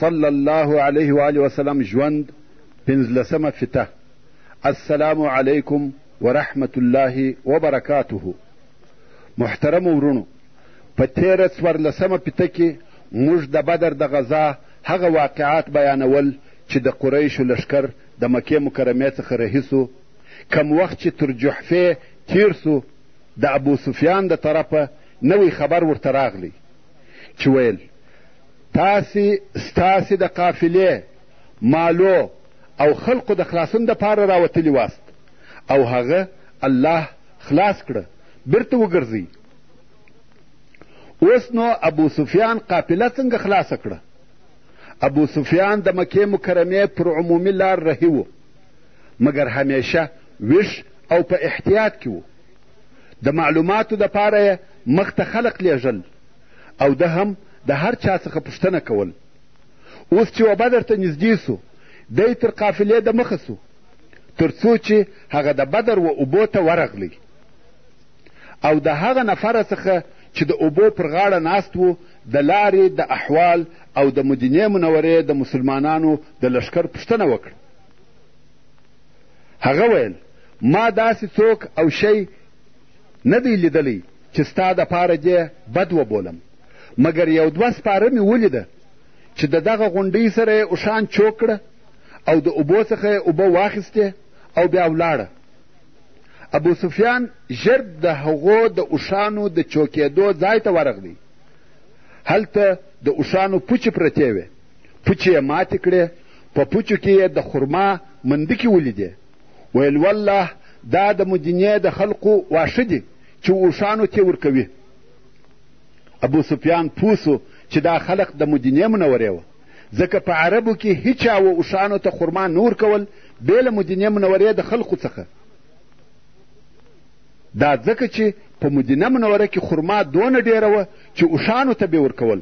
صلی الله علیه و آله وسلم ژوند پنځلسمه فته السلام علیکم ورحمت الله وبرکاته محترم ورونو په تېره څوارلسمه فته کې موږ د بدر د غذا هغه واقعات بیانول چې د قریشو لښکر د مکې مکرمې څخه رهي سو کم وخت چې تر جحفې تیر سو د ابو سفیان د طرفه نوی خبر ورته راغلی چې ویل تاسې ستاسې د قافلې مالو او خلقو د خلاصون دپاره راوتلي واست او هغه الله خلاص کړه بیرته وګرځئ اوس نو ابو سفیان قافله څنګه خلاصه کړه ابو سفیان د مکې مکرمې پر عمومي لار رهي و مګر همیشه ویښ او په احتیاط کې و د معلوماتو دپاره یې مخته خلق لیږل او ده هم د هر چا څخه پوښتنه کول اوس چې وبه درته نږدې سو دی تر قافلې د مخه سو تر څو چې هغه د بدر و اوبو ته ورغلی او د هغه نفره څخه چې د اوبو پر غاړه ناست و د لارې د احوال او د مدینې منورې د مسلمانانو د لشکر پوښتنه وکړه هغه ویل ما داسې څوک او شی نه دی لیدلی چې ستا دپاره دې بد وبولم مګر یو دوه سپاره مې ولیده چې د دغه غونډۍ سره یې اوښان چوک کړه او د اوبو څخه یې اوبه واخیستې او بیا ولاړه ابو سفیان ژر د هغو د اوښانو د چوکېدو ځای ته ورغلی هلته د اوښانو پوچې پرتې وې پوچې یې ماتې کړې په پوچو کې یې د خرما مندکې ولیدې ویل والله دا د مدینې د خلقو واښه دي چې اوښانو تې ورکوي ابو سفیان پوه سو چې دا خلق د مدینې منورې وه ځکه په عربو کې هیچا و اوښانو ته خرما نه ورکول بې له مدینې منورې د خلقو څخه دا ځکه چې په مدینه منوره کې خرما دونه ډېره وه چې اوښانو ته بې ورکول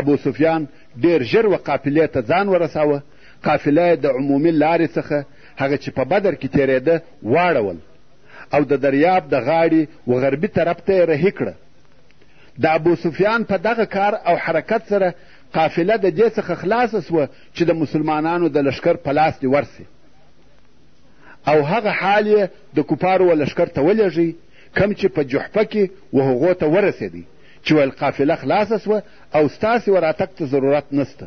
ابو سفیان ډېر ژر و قافلې ته ځان ورساوه قافله د عمومي لارې څخه هغه چې په بدر کې تېرېده واړول او د دریاب د غاړې و غربي طرف ته یې رهي کړه د ابو سفیان په دغه کار او حرکت سره قافله د دې څخه خلاصه سوه چې د مسلمانانو د لشکر په لاس دې ورسي او هغه حال یې د کفارو و لشکر ته ولېږئ کم چې په جحفه کې و هغو ته ورسېدی چې ویل قافله خلاصه سوه او ستاسې و راتګ ته ضرورت نسته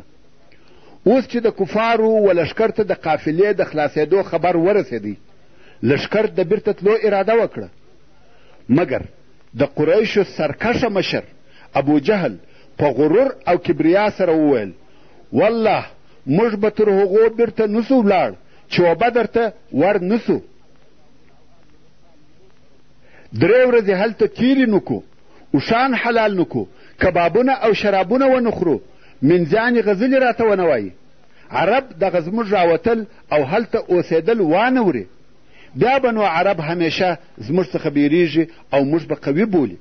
اوس چې د کفارو و لښکر ته د قافلې د خلاصېدو خبر ورسېدی لښکر د بیرته تلو اراده وکړه مګر د قریشو سرکښه مشر ابو جهل په غرور او کبریا سره وویل والله موږ به تر هغو بیرته نسو ولاړ چې وبه درته ور نسو درې ورځې هلته تیرې نکو اوښان حلال نکو کبابونه او شرابونه ونه خورو منځیانې غزلي راته ونه وایي عرب دغه زموږ راوتل او هلته اوسېدل وانه وري بیا به نو عرب همیشه زموږ څخه بیریږي او موږ به قوي بولي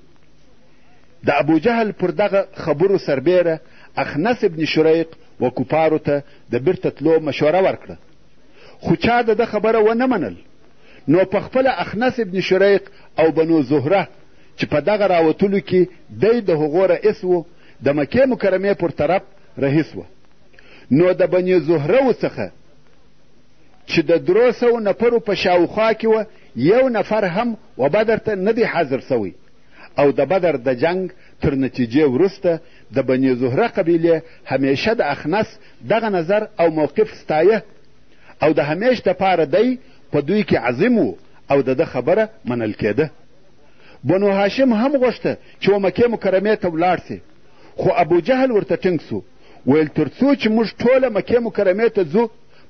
د ابوجهل پر دغه خبرو سربیره اخنس ابن شریق و کفارو ته د بیرته تلو مشوره ورکړه خو چا د ده خبره ونه منل نو په خپله اخنس ابن شریق او بنو زهره چې په دغه راوتلو کې دی د هغو رئیس و د مکې مکرمې پر طرف رهي شوه نو د بني زهرو څخه چې د درو سوو نفرو په شاوخوا کې وه یو نفر هم و بدر ته نه دی حاضر سوی او د بدر د جنګ تر نتیجې وروسته د بني زهره قبیلې همیشه د اخنس دغه نظر او موقف ستایه او د همیش دپاره دی په دوی کې عظیم و او د ده خبره منل کېده بنو هاشم هم غوښته چې و مکې مکرمې ته ولاړ سي خو ابوجهل ورته ټینګ سو ویل تر څو چې موږ ټوله مکې مکرمې ته ځو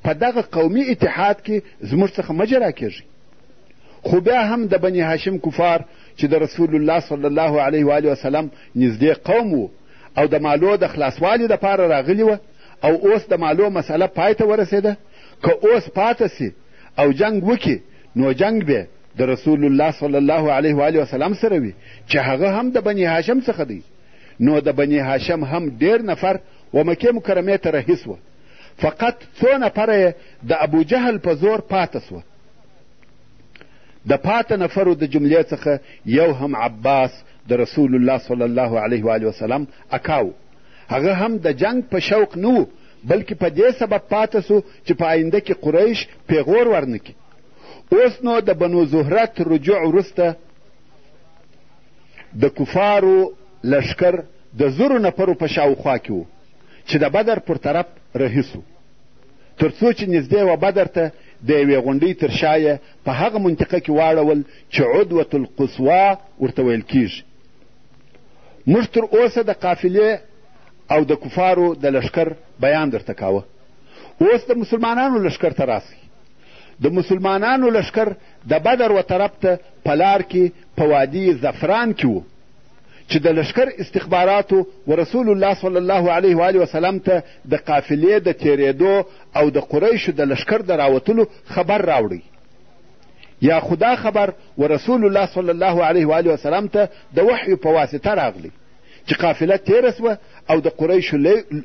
په دغه قومي اتحاد کې زموږ څخه مه جلا کېږي خو بیا هم د بني هاشم کفار چې د رسول الله صلی الله علیه و آله وسلم نږدې قوم وو او د مالو د خلاصوالي دپاره راغلي وه او اوس د مالو مسئله پای ته ورسېده که اوس پاته سي او جنګ وکړي نو جنګ به د رسول الله صلی الله علیه و آله وسلم سره وي چې هغه هم د بني هاشم څخه دی نو د بني هاشم هم ډېر نفر و مکې مکرمې ته رهي سوه فقط څو نفره یې د ابوجهل په زور پاته سوه د پاته نفرو د جملې څخه یو هم عباس د رسول الله صلی الله علیه و آله وسلم اکاو هغه هم د جنگ په شوق نه و بلکې په دې سبب پاته سو چې په آینده کې قریش پیغور ورنکړي اوس نو د بنو زهره تر رجوع وروسته د کفارو لشکر د زرو نفرو په شاوخوا کې و چې د بدر پر طرف رهي سو تر څو چې نږدې وه بدر ته د یوې غونډۍ تر شا یې په هغه منطقه کې واړول چې عدوة القصوا ورته ویل کیږي موږ تر اوسه د قافلې او د کفارو د لشکر بیان درته کاوه اوس د مسلمانانو لشکر ته راسئ د مسلمانانو لښکر د بدر و طرف ته په لار کې په وادي زفران کې و چې د لښکر استخباراتو و رسول الله صلی الله علیه و آله وسلم ته د قافلې د تېرېدو او د قریشو د لښکر د راوتلو خبر راوړی یا خدا خبر و رسول الله صلی الله علیه و آله وسلم ته د وحی په واسطه راغلی چې قافله تېره سوه او د قریشو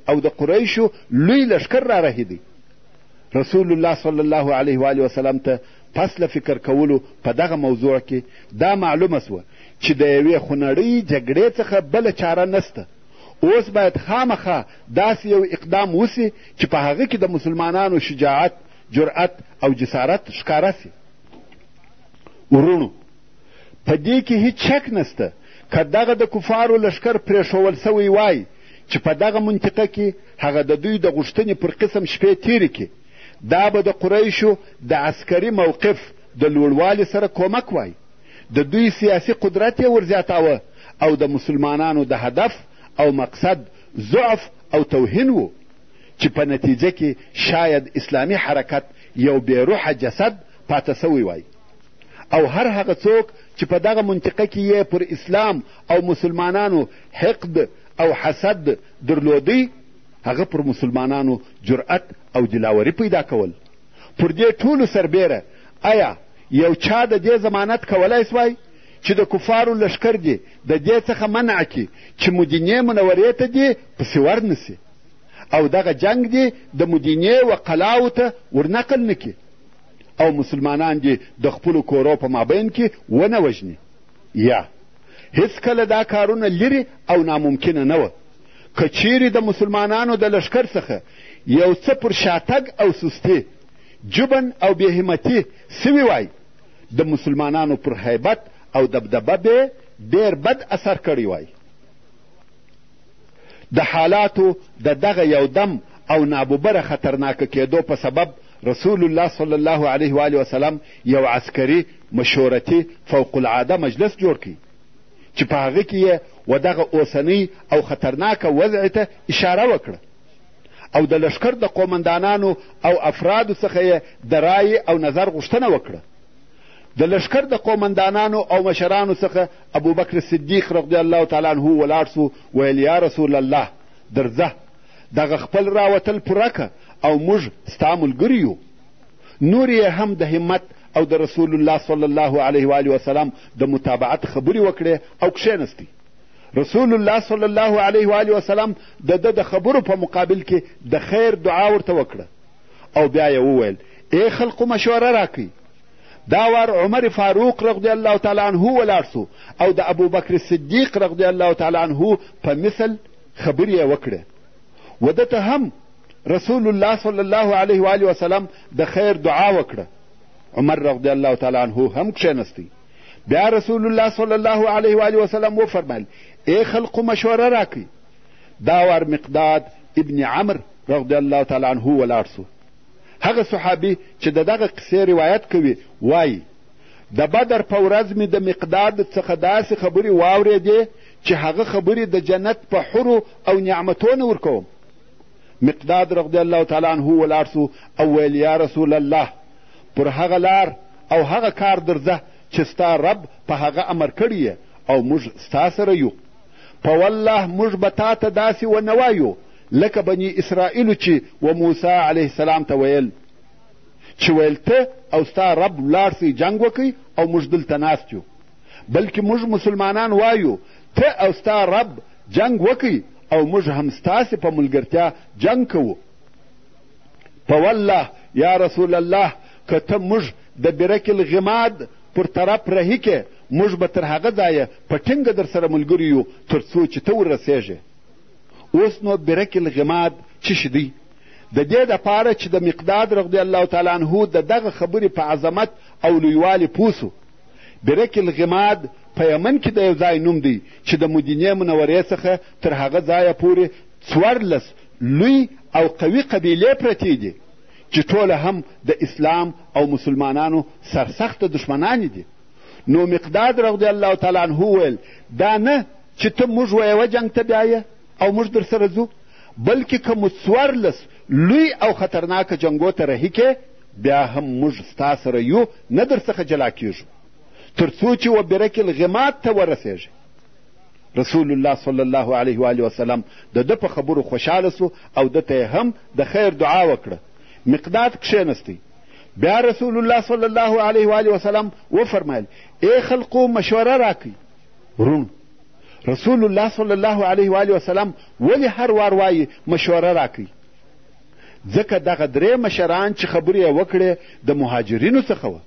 او د قریشو لوی لښکر را رهیدی رسول الله صلی الله علیه وآله وسلم ته پس له فکر کولو په دغه موضوع کې دا معلومه سوه چې د یوې خونړۍ جګړې څخه بله چاره نسته اوس باید خامخا داسې یو اقدام وسي چې په هغه کې د مسلمانانو شجاعت جرأت او جسارت ښکاره سي ورونو په دې کې هیڅ شک نسته که دغه د کفارو لښکر پرېښوول سوی وای چې په دغه منطقه کې هغه د دوی د غوښتنې پر قسم شپې تېرې کړي دا به د قریشو د عسکري موقف د لوړوالي سره کومک وای د دوی سیاسي قدرت یې ورزیاتاوه او د مسلمانانو د هدف او مقصد ضعف او توهین و چې په نتیجه کې شاید اسلامي حرکت یو بې روحه جسد پاته سوی وای او هر هغه څوک چې په دغه منطقه کې یې پر اسلام او مسلمانانو حقد او حسد درلودی هغه پر مسلمانانو جرأت او دلاوري پیدا کول پر دې ټولو سربېره ایا یو چا د دې ضمانت کولای سوای چې د کفارو لښکر دې د دې څخه منع کړي چې مدینې منورې ته دې پسې ورنسي او دغه جنګ دې د مدینې و قلاو ته ورنقل نه کړي او مسلمانان دې د خپلو کورو په مابین کې ونه وژني یا هېڅکله دا کارونه لرې او ناممکنه نه وه که چیرې د مسلمانانو د لښکر څخه یو څه پر شاتګ او سستي جبن او بې همتي سوي وای د مسلمانانو پر حیبت او دبدبه به ډېر بد اثر کړی وای د حالاتو د دغه یو دم او ناببره خطرناکه کېدو په سبب رسول الله صلی الله علیه و وسلم یو عسکري مشورتي فوق العاده مجلس جوړ کړئ چې په هغه کې یې و دغه اوسنۍ او خطرناکه وضع ته اشاره وکړه او د لښکر د قومندانانو او افرادو څخه یې د رایې او نظر غوښتنه وکړه د لښکر د قومندانانو او مشرانو څخه ابوبکر صدیق رضی الله تعالی عنه ولاړ سو ویل یا رسول الله درځه دغه خپل راوتل پوره که او موږ ستا ملګري یو نور یې هم د همت او د رسول الله صلی الله علیه و آله وسلم د متابعت خبرې وکړې او کښېنستی رسول الله صلی الله علیه و آله وسلم د ده د خبرو په مقابل کې د خیر دعا ورته وکړه او بیا یې وویل ای خلقو مشوره راکوي دا وار عمر فاروق رضی الله تعالی عنه ولاړ سو او د ابوبکر صدیق رضی الله تعالی عنه په مثل خبرې یې وکړې و ده ته هم رسول الله صلی الله علیه و آله وسلم د خیر دعا وکړه عمر رضی الله تعالی عنه هم کښېنستی بیا رسول الله صلی الله علیه و آله وسلم وفرمیل ای خلقو مشوره راکړئ دا وار مقداد ابن عمر رضی الله تعالی عنه ولاړ سو هغه صحابي چې د دغه قصې روایت کوي وایي د بدر په ورځ مې د مقداد څخه داسې خبرې واورېدې چې هغه خبرې د جنت په حرو او نعمتونو ورکوم مقداد رضی الله تعالی عنه ولاړ سو او ویل یا رسول الله پر هغه لار او هغه کار درځه چې ستا رب په هغه امر کړی او موږ ستا سره یو په والله موږ به تا ته داسې ونه وایو لکه بني اسرائیلو چې و موسی علیه السلام ته ویل چې ویل ته او ستا رب ولاړ جنګ وکړئ او موږ دلته ناست یو بلکې موږ مسلمانان وایو ته او ستا رب جنګ وکئ او موږ هم ستاسې په ملګرتیا جنګ کوو. په والله یا رسول الله که ته موږ د برک الغماد پر طرف رهي کې موږ به تر هغه ځایه په ټینګه در سره ملګري یو تر څو چې ته ورسېږې اوس نو برک الغماد څه شي دی د دې دپاره چې د مقداد رضی الله تعالی عنه د دغه خبرې په عظمت او لویوالي پوه برک الغماد په یمن کې د یو ځای نوم دی چې د مدینې منورې څخه تر هغه ځایه پورې څوارلس لوی او قوي قبیلې پرتې دي چې ټوله هم د اسلام او مسلمانانو سرسخته دښمنانې دي نو مقداد رضی الله تعالی عنه وویل دا نه چې ته موږ ویوه جنګ ته بیایې او موږ در سره ځو بلکې که مو څوارلس لوی او خطرناکه جنګو ته رهي کې بیا هم موږ ستا سره یو نه درڅخه جلا کیږو تر څو چې و برک الغمات ته ورسېږې رسول الله صلی الله علیه و آله وسلم د ده په خبرو خوشحاله سو او ده ته هم د خیر دعا وکړه مقداد کښېنستی بیا رسول الله صلی الله علیه و آله وسلم وفرمایل ای خلقو مشوره راکړئ ورونو رسول الله صلی الله علیه و آله وسلم ولې هر وار وایي مشوره راکړئ ځکه دغه درې مشران چې خبرې یې وکړې د مهاجرینو څخه وه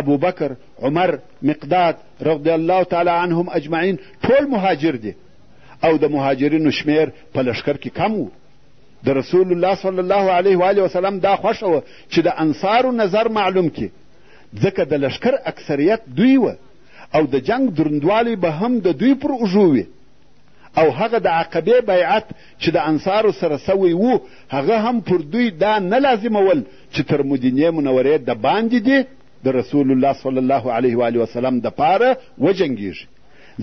ابوبکر عمر مقداد رضی الله تعالی عنهم اجمعین ټول مهاجر دي او د مهاجرینو شمیر په لښکر کې کم و د رسول الله صلی الله علیه و وسلم دا خوښه وه چې د انصارو نظر معلوم کړي ځکه د لښکر اکثریت دوی وه او د جنگ دروندوالی به هم د دوی پر اوږو وي او هغه د عقبې بیعت چې د انصارو سره سوی وو هغه هم پر دوی دا نه لازمول چې تر مدینې منورې د باندې دې د رسول الله صلی الله علیه و وسلم د پاره وجنګیږي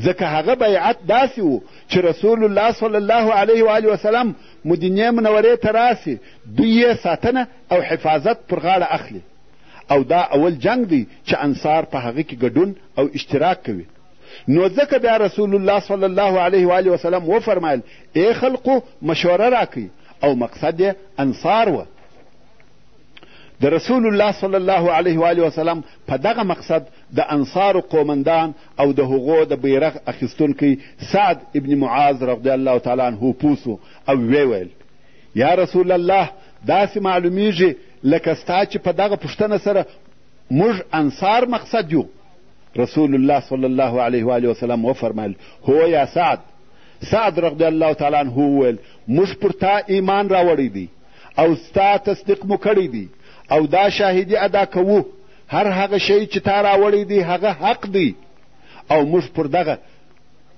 ځکه هغه بیعت داسې و چې رسول الله صلی الله علیه و وسلم مدینې منورې ته راسي دوی یې ساتنه او حفاظت پر غاړه اخلي او دا اول جنگ دی چې انصار په هغه کې ګډون او اشتراک کوي نو ځکه بیا رسول الله صلی الله علیه و آله وسلم وفرمایل ای خلقو مشوره راکوي او مقصد یې انصار وه د رسول الله صلی الله علیه و آله وسلم په دغه مقصد د انصارو قومندان او د هغو د بیرغ اخیستونکی سعد ابن معاذ رضی الله تعالی عنه پوسو او ویې ویل یا رسول الله داسې معلومیږي لکه ستا چې په دغه پوښتنه سره موږ انصار مقصد یو رسول الله صلی الله علیه و آله وسلم وفرمایل هو یا سعد سعد رضی الله تعالی عنه وویل موږ پر تا ایمان راوړی دی او ستا تصدیق مو کړی دی او دا شاهدي ادا کوو هر هغه شی چې تا راوړی دی هغه حق دی او موږ پر دغه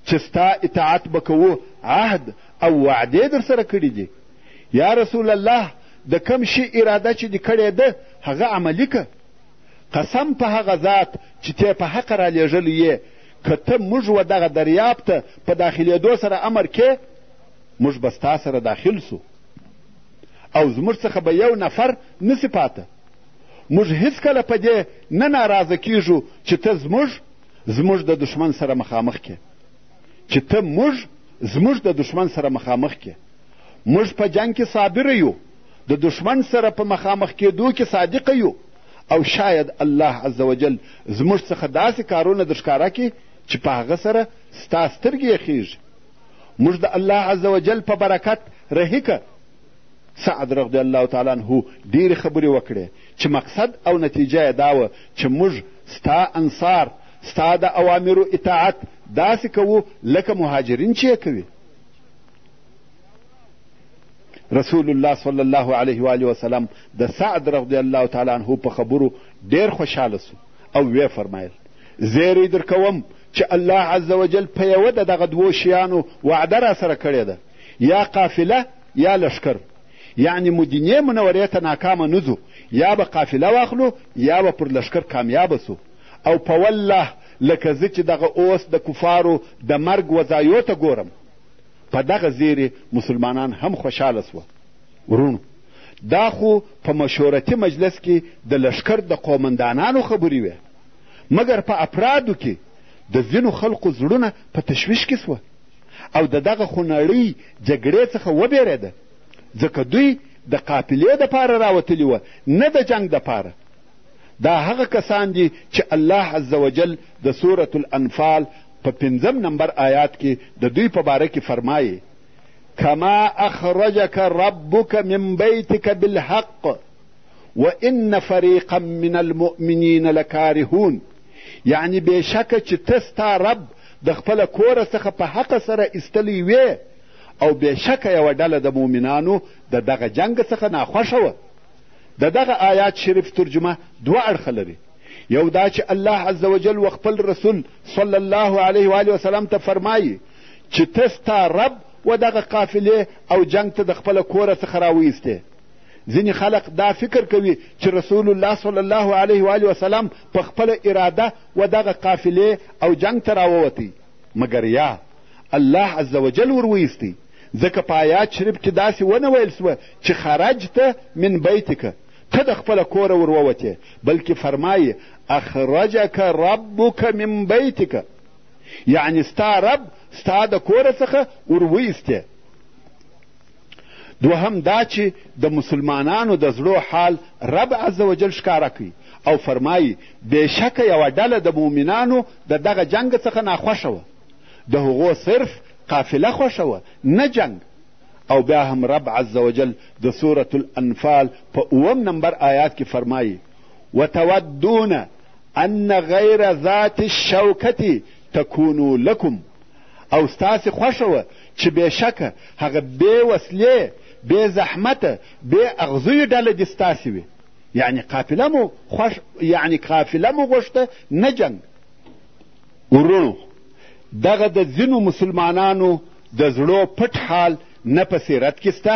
چې ستا اطاعت به کوو عهد او وعدې در سره کړي دي یا رسول الله د کوم شي اراده چې دې کړې ده هغه عملي که قسم په هغه ذات چې ته په حق رالیږلی یې که ته موږ و دغه دریاب ته په داخلېدو سره امر کې موږ به ستا سره داخل سو او زموږ څخه به یو نفر نسی پاته موږ هیڅکله په دې نه ناراضه کیږو چې ته زموږ زموږ د دښمن سره مخامخ کې چې ته موږ زموږ د دښمن سره مخامخ کې موږ په جنګ کې صابره یو د دښمن سره په مخامخ کېدو کې صادقه یو او شاید الله عز وجل زموږ څخه داسې کارونه درښکاره کړي چې په هغه سره ستا سترګې یخېږي موږ د الله عز وجل په برکت رهیکه سعد رضی الله تعالی عنه ډېرې خبرې وکړې چې مقصد او نتیجه یې دا وه چې موږ ستا انصار ستا د اوامرو اطاعت داسې کوو لکه مهاجرین چې یې کوي رسول الله صلی الله علیه و آله وسلم د سعد رضی الله تعالی عنه په خبرو ډېر خوشحاله سو او ویې فرمایل زیری در کوم چې الله عز وجل په یوه د دغه دوو شیانو وعده را سره کړې ده یا قافله یا لښکر یعنی مدینې منورې ته ناکامه نه ځو یا به قافله واخلو یا به پر لښکر کامیابه سو او په والله لکه زه چې دغه اوس د کفارو د مرګ وځایو ته ګورم په دغه زېري مسلمانان هم خوشاله شوه. وروڼو! دا خو په مشورتي مجلس کې د لښکر د قومندانانو خبرې وې، مګر په افرادو کې د ځینو خلقو زړونه په تشویش کې شوه او د دغه خونړۍ جګړې څخه وبېرېده، ځکه دوی د قافلې دپاره راوتلي وه، نه د جنګ دپاره. دا هغه کسان دي چې الله عزوجل د سورة الانفال په پنځم نمبر آیات کې د دوی په باره کې فرمایې کما اخرجک ربک من بیتک بالحق وان فریقا من المؤمنین لکارهون یعنی بېشکه چې ته ستا رب د خپله کوره څخه په حق سره ایستلی وې او بېشکه یوه ډله د مؤمنانو د دغه جنګ څخه ناخوښه وه د دغه آیات شریف ترجمه دوه اړخه لري یو دا چې الله عز وجل و خپل رسول صلی الله علیه و آله وسلم ته فرمایي چې ته ستا رب و دغه قافلې او جنگ ته د خپله کوره څخه راویستې ځینې خلق دا فکر کوي چې رسول الله صلی الله علیه و آله وسلم په خپله اراده و دغه قافلې او جنگ ته راووتی مګر یا الله عز وجل ورویستی ځکه په آیات شریف کې داسې ونه ویل سوه چې خرجته من بیتکه ته د خپله کوره ور ووتې بلکې فرمایي اخرجک ربک من بیتک یعنی ستا رب ستا د کوره څخه ور وایستې دوهم دا چې د مسلمانانو د زړو حال رب عز وجل ښکاره کوي او فرمایي بېشکه یوه ډله د مؤمنانو د دغه جنګ څخه ناخوښه وه د هغو صرف قافله خوښه وه نه جنګ او بیا هم رب عزوجل د سورة الانفال په اووم نمبر آیات کې فرمایي وتودون ان غیر ذات الشوکة تکونو لکم او ستاسې خوښه وه چې بېشکه هغه بې وسلې بې زحمته بې اغزیو ډله دې ستاسې وي یعنې قافله مو خوښ یعنې قافله مو غوښته نه جنګ وروڼو دغه د ځینو مسلمانانو د زړو پټ حال نه په سیرت کې شته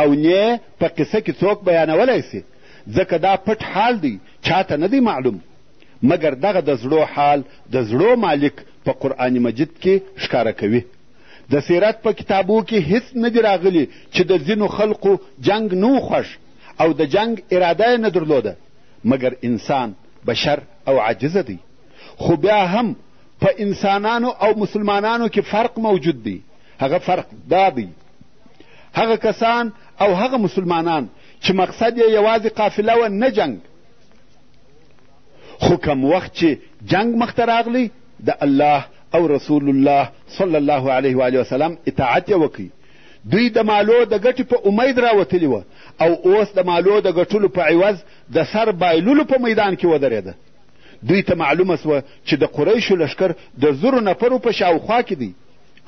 او نۀ په قصه کې څوک بیانولای شي، ځکه دا پټ حال دی، چا ته نه دی معلوم. مګر دغه د زړو حال د زړو مالک په قرآن مجید کې ښکاره کوي. د سیرت په کتابو کې هیڅ نه دي راغلي چې د ځینو خلقو جنګ نه و خوښ او د جنګ اراده یې نه درلوده، مګر انسان بشر او عاجز دی. خو بیا هم په انسانانو او مسلمانانو کې فرق موجود دی هغه فرق دا دی هغه کسان او هغه مسلمانان چې مقصد یې یوازې قافله وه نه جنګ خو کم وخت چې جنګ مخته راغلی د الله او رسول الله صلی الله علیه و وسلم اطاعت یې وکړي دوی د مالو د ګټې په امید راوتلي وه او اوس د مالو د ګټلو په عوض د سر بایللو په میدان کې ودرېده دوی ته معلومه سوه چې د قریشو لښکر د زرو نفرو په شاوخوا کې دی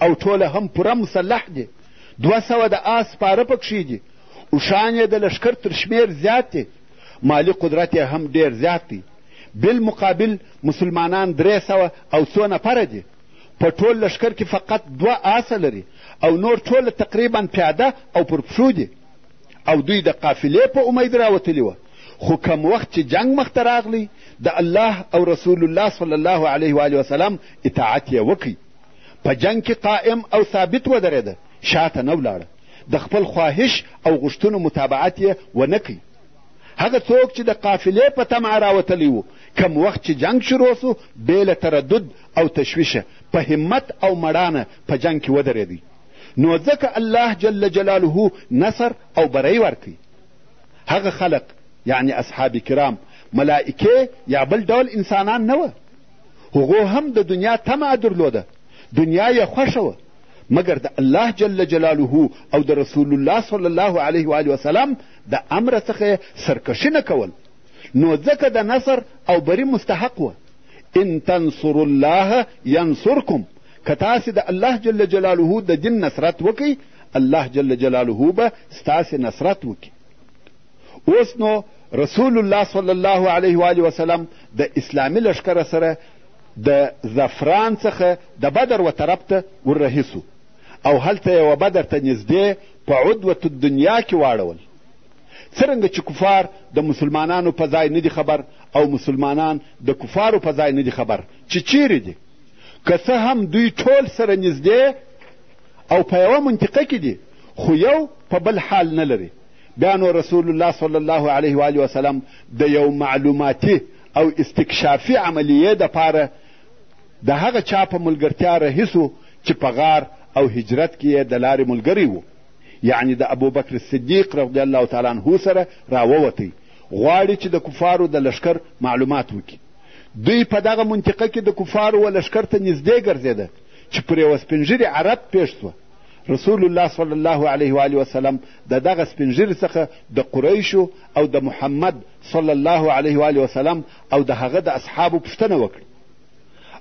او ټوله هم پوره مسلح دي دوه سوه د آس سپاره پکښې دي اوښان یې د لښکر تر شمېر زیات دی مالي قدرت یې هم ډېر زیات دی بالمقابل مسلمانان درې سوه او څو نفره دي په ټول لښکر کې فقط دوه آسه لري او نور ټوله تقریبا پیاده او پر پښو دي او دوی د قافلې په امید راوتلي وه خو کم وخت چې جنګ مخته راغلی د الله او رسول الله صلی الله علیه و وسلم اطاعت یې وکړي په جنګ کې قائم او ثابت ودرېده شاته نه ولاړه د خپل خواهش او غوښتنو متابعت یې ونه کوي هغه څوک چې د قافلې په طمعه راوتلی و کم وخت چې جنګ شروع سو بې له تردد او تشویشه په همت او مړانه په جنګ کې ودرېدی نو ځکه الله جل جلاله نصر او بری ورکوي هغه خلق یعنی اصحاب کرام ملائکې یا بل ډول انسانان نه وه هغو هم د دنیا طمع درلوده دنیا یې خوښه وه مګر د الله جل جلاله او د رسول الله صلی الله علیه و وسلم د امر څخه سرکشي نه کول نو ځکه د نصر او بری مستحق وه ان تنصروا الله ینصرکم که تاسې د الله جل جلاله د دین نصرت وکئ الله جل جلاله به ستاسې نصرت وکړي اوس نو رسول الله صلی الله علیه و وسلم د اسلامي لښکره سره د زفران څخه د بدر و طرف ته وررهي سو او هلته یې و بدر ته نږدې په عدوة الدنیا کې واړول څرنګه چې کفار د مسلمانانو په ځای نه دي خبر او مسلمانان د کفارو په ځای نه دي خبر چې چیرې دي که څه هم دوی ټول سره نږدې او په یوه منطقه کې دي خو یو په بل حال نه لري بیا نو رسول الله صلی الله علیه و وسلم د یو معلوماتي او استکشافي عملیې دپاره د هغه چا په ملګرتیا رهي سو چې په غار او هجرت کې یې د لارې ملګری و یعنی د ابوبکر صدیق رضی الله تعالی عنه سره راووتی غواړي چې د کفارو د لشکر معلومات وکړي دوی په دغه منطقه کې د کفارو و لښکر ته نږدې ګرځېده چې پر یوه سپینږیري عرب پېښ شوه رسول الله صلی الله علیه و وسلم د دغه سپینږیري څخه د قریشو او د محمد صلی الله علیه و وسلم او د هغه د اصحابو پوښتنه وکړه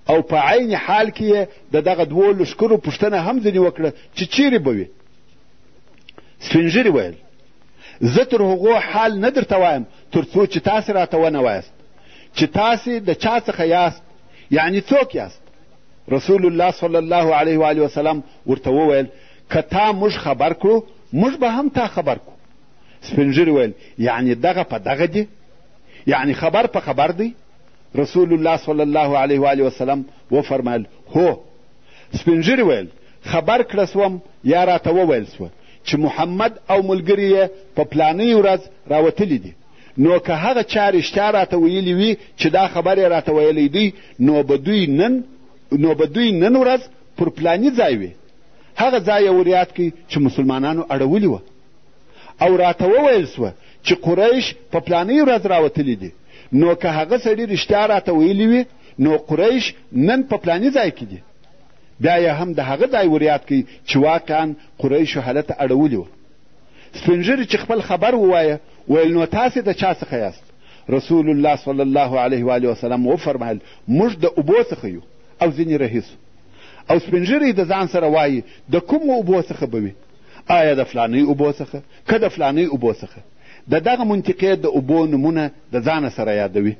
او په عین حال کې یې د دغه دوو لښکرو پوښتنه هم ځینې وکړه چې چیرې به وي سپینږیري ویل زه تر هغو حال نه درته وایم تر څو چې تاسې راته ونه وایاست چې تاسې د چا څخه یاست یعنی څوک یاست رسول الله صلی الله علیه و آله وسلم ورته وویل که تا موږ خبر کړو موږ به هم تا خبر کړو سپینږیري ویل یعنی دغه په دغه دي یعنی خبر په خبر دی رسول الله صلی الله علیه و آله وسلم وفرمایل هو سپینږیري ویل خبر کړه سوم یا راته وویل سوه چې محمد او ملګري یې په پلانۍ ورځ راوتلي دي نو که هغه چا رښتیا راته ویلي وي چې دا خبر یې راته ویلی دی نو به دوی نن نو به دوی نن ورځ پر پلاني ځای وي هغه ځای یې ور یاد کړي چې مسلمانانو اړولي وه او راته وویل سوه چې قریش په پلانۍ ورځ راوتلي دي نو که هغه سړي رښتیا راته ویلي وي نو قریش نن په پلاني ځای کې دي بیا یې هم د هغه ځای وریاد کوي چې واقعا قریشو هلته اړولي وه سپینږیري چې خپل خبر ووایه ویل نو تاسې د چا څخه یاست رسول الله صلی الله علیه و وسلم وفرمایل موږ د اوبو څخه یو او ځینې رهي سو او سپینږیری د ځان سره وایي د کومو اوبو څخه به وي آیا د فلانۍ اوبو څخه که د فلانۍ اوبو څخه د دغه منطقې د اوبو نومونه د ځانه سره یادوي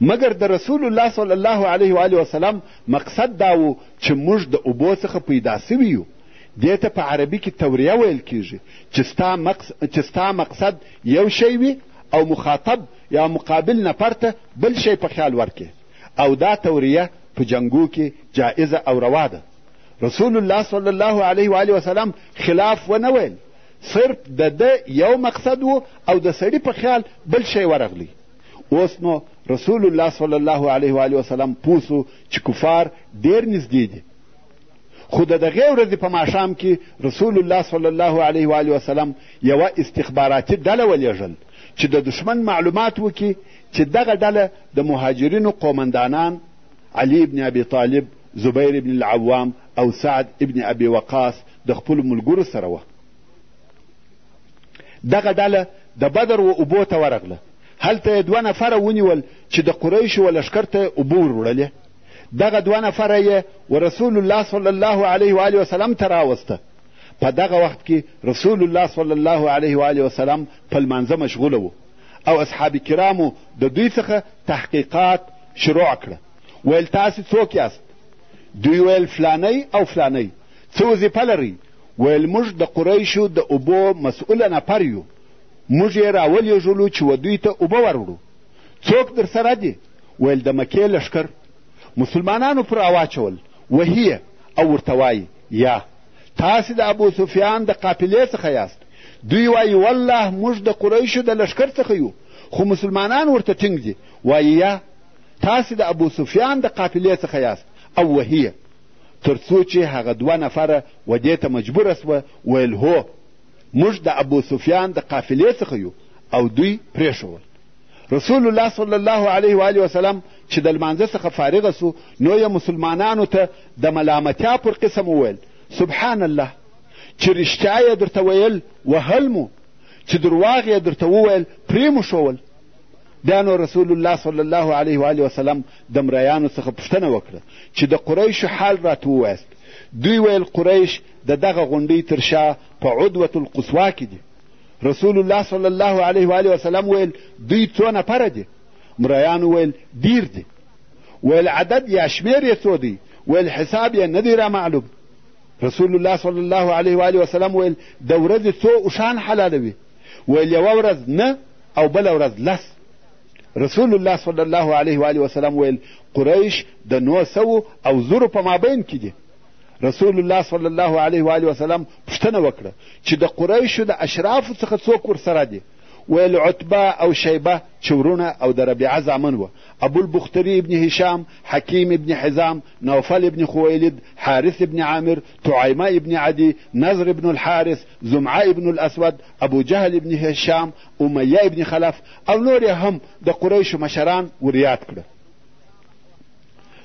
مګر د رسول الله صلی الله علیه و وسلم مقصد دا و چې موږ د اوبو څخه پیدا سوي یو دې ته په عربي کې توریه ویل کیږي چې ستا, مقص... چې ستا مقصد یو شی وي او مخاطب یا مقابل نفر ته بل شی په خیال ورکې او دا توریه په جنګو کې جائزه او روا ده رسول الله صلی الله علیه و آله وسلم خلاف ونه ویل صرف د ده یو مقصد و او د سړي په خیال بل شی ورغلی اوس نو رسول الله صلی الله علیه و آله وسلم پوه چې کفار ډېر نږدې دي خو د دغې ورځې په ماښام کې رسول الله صلی الله علیه و وسلم یوه استخباراتي ډله ولېږل چې د دښمن معلومات وکړي چې دغه ډله د مهاجرینو قومندانان علي ابن ابي طالب زبیر ابن العوام او سعد ابن ابي وقاص د خپلو ملګرو سره وه دغه ډله د بدر و اوبو ته ورغله هلته یې دوه نفره ونیول چې د قریشو و لښکر ته اوبه وروړلې دغه دوه نفره یې و رسول الله صلی الله علیه و آله وسلم ته راوسته په دغه وخت کې رسول الله صلی الله علیه و آله وسلم په لمانځه مشغوله و او اصحاب کرامو د دوی څخه تحقیقات شروع کړه ویل تاسې څوک یاست دوی ویل فلانی او فلانی څه وظیفه لرئ ویل موږ د قریشو د اوبو مسؤله نفر یو موږ یې راولیږلو چې و دوی ته اوبه وروړو څوک در سره دي ویل د مکې لښکر مسلمانانو پر اواچول وهي او ورته وایي یا تاسې د ابو سفیان د قافلې څخه یاست دوی وایي والله موږ د قریشو د لښکر څخه یو خو مسلمانان ورته ټینګ دي وایي یا تاسې د ابو سفیان د قافلې څخه یاست او وهیه تر څو چې هغه دوه نفره ودې ته مجبوره سوه ویل هو موږ د ابوسفیان د قافلې څخه یو او دوی پرېښول رسول الله صلی الله علیه و آله وسلم چې د لمانځه څخه فارغه سو نو یې مسلمانانو ته د ملامتیا پر قسم وویل سبحان الله چې رښتیا یې درته ویل وهل مو چې درواغ یې درته وویل پرې مو ښول بیا نو رسول الله صلی الله علیه و آله وسلم د مریانو څخه پوښتنه وکړه چې د قریشو حال راته ووایاست دوی ویل قریش د دغه غونډۍ تر شا په عدوة القصوا کې دي رسول الله صلی الله علیه و وسلم ویل دوی څو نفره دي مرایانو ویل ډیر دي ویل عدد یا شمیر یې څو دی ویل حساب یې نه دی را معلوم رسول الله صلی الله علیه و وسلم ویل د ورځې څو اوښان حلالوي ویل یوه ورځ نه او بله ورځ لس رسول الله صلی الله علیه و وسلم ویل قریش د نو سوو او زرو په مابین کې دي رسول الله صلی الله علیه و وسلم پوښتنه وکړه چې د قریشو د اشرافو څخه څوک ورسره دي ویل عتبه او شیبه چې ورونه او د ربیعه زامن وه ابوالبختري ابن هشام حکیم ابن حزام نوفل ابن خویلد حارث ابن عامر تعیمه ابن عدي نظر ابن الحارث زمعه ابن الاسود ابو جهل ابن هشام امیه ابن خلف او نور هم د قریشو مشران وریاد کړه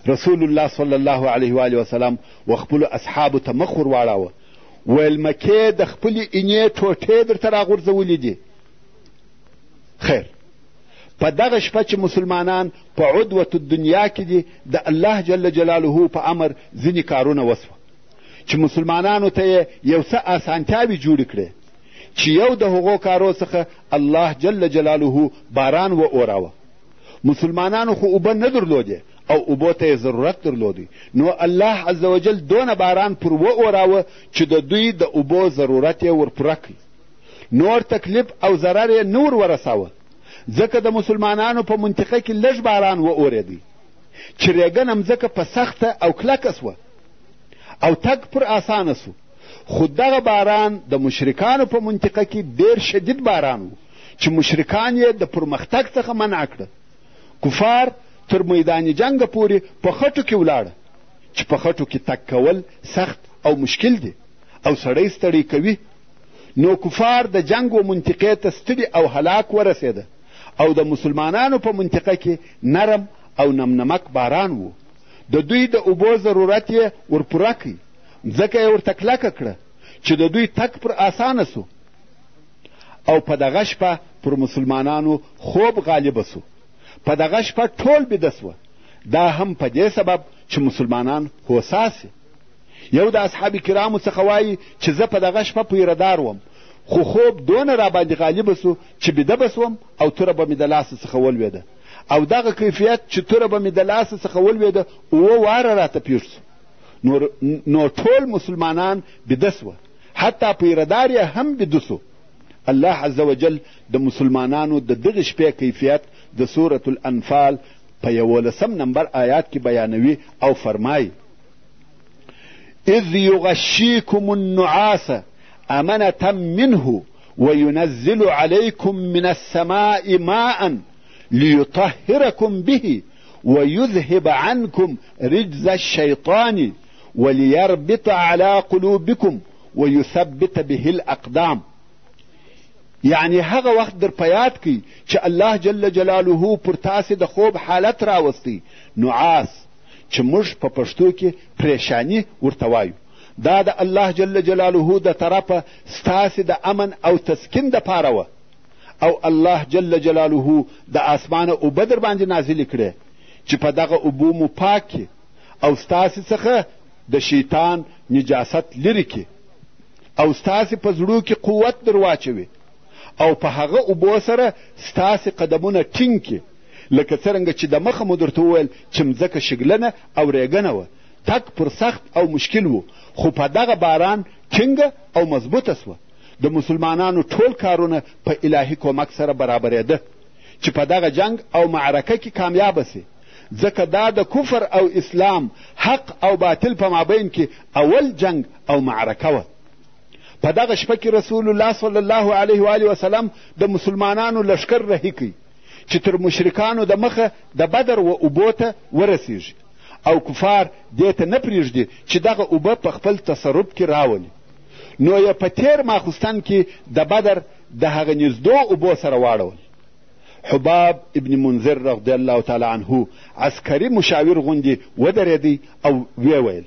رسول الله صلی الله علیه وآله وسلم و خپلو اصحابو ته مخ ور واړاوه ویل مکې د خپلې اینې ټوټې درته راغورځولي دي خیر په دغه شپه چې مسلمانان په عدوة الدنیا کې دي د الله جل جلاله په امر ځینې کارونه وسوه چې مسلمانانو ته یې یو څه اسانتیاوې جوړې کړې چې یو د هغو کارو څخه الله جل جلاله باران و اوراوه مسلمانانو خو اوبه نه درلودې او اوبو ته یې ضرورت درلودی نو الله عز وجل دونه باران پر ووراوه چې د دوی د اوبو ضرورت یې ورپوره کړي نور تکلیف او ضرر یې نه ورورساوه ځکه د مسلمانانو په منطقه کې لږ باران واورېدی چې رېګنه مځکه په سخته او کلکه سوه او تګ پر اسانه سو خو دغه باران د مشرکانو په منطقه کې ډېر شدید باران و چې مشرکان یې د پرمختګ څخه منع کړه کفار تر میدان جنګ پورې په خټو کې ولاړه چې په خټو کې تک کول سخت او مشکل دی او سړی ستړی کوي نو کفار د جنګ و منطقې ته ستړي او هلاک ورسېده او د مسلمانانو په منطقه کې نرم او نمنمک باران و د دوی د اوبو ضرورت یې ورپوره کړي ځکه یې ورته کلکه کړه چې د دوی تک پر اسانه سو او په دغه شپه پر مسلمانانو خوب غالب سو په دغه شپه ټول بیده سوه دا هم په دې سبب چې مسلمانان هوسا سي یو د اصحاب کرامو څخه وایي چې زه په دغه شپه پیردار وم خو خوب دونه راباندې غالب سو چې بیده به سوم او توره به مې د لاسه څخه ولوېده او دغه کیفیت چې توره به مې د لاسه څخه ولوېده اووه واره راته پېښ سو نو ټول مسلمانان بیده سوه حتی پيره دار يې هم بيده شو. الله عز وجل د مسلمانانو د دغې شپې کيفيت د سورة الانفال په یولسم نمبر آیات کې بیانوي او فرمایي اذ یغشیکم النعاس امنة منه وينزل عليكم من السماء ماء ليطهركم به ويذهب عنكم رجز الشيطان وليربط على قلوبكم ويثبت به الاقدام یعنی هغه وخت در په یاد کی چې الله جل جلاله پر تاسې د خوب حالت راوستی نعاس چې موږ په پښتو کې پریشانی ورته وایو دا د الله جل جلاله د طرفه ستاسې د امن او تسکین دپاره وه او الله جل جلاله د آسمانه اوبه در باندې نازلې کړې چې په دغه اوبو مو پاک او ستاسې څخه د شیطان نجاست لرې کړي او ستاسې په زړو کې قوت در واچوي او په هغه اوبو سره ستاسې قدمونه ټینګ کړي لکه څرنګه چې د مخه مو درته وویل چې مځکه شګلنه او ریګنه وه تک پر سخت او مشکل و خو په دغه باران ټینګه او مضبوطه سوه د مسلمانانو ټول کارونه په الهي کومک سره برابرېده چې په دغه جنګ او معرکه کې کامیابه سي ځکه دا د کفر او اسلام، حق او باطل په مابین کې اول جنګ او معرکه وه. په دغه شپه کې رسول الله صلی الله علیه و آله وسلم د مسلمانانو لښکر رهي کوي چې تر مشرکانو د مخه د بدر و اوبو ته ورسیږي او کفار دې ته نه پرېږدي چې دغه اوبه په خپل تصرف کې راولي نو یې په تېر ماخوستن کې د بدر د هغه نږدو اوبو سره واړول حباب ابن منذر رضی الله تعالی عنه عسکري مشاور غوندې ودرېدی او ویې ویل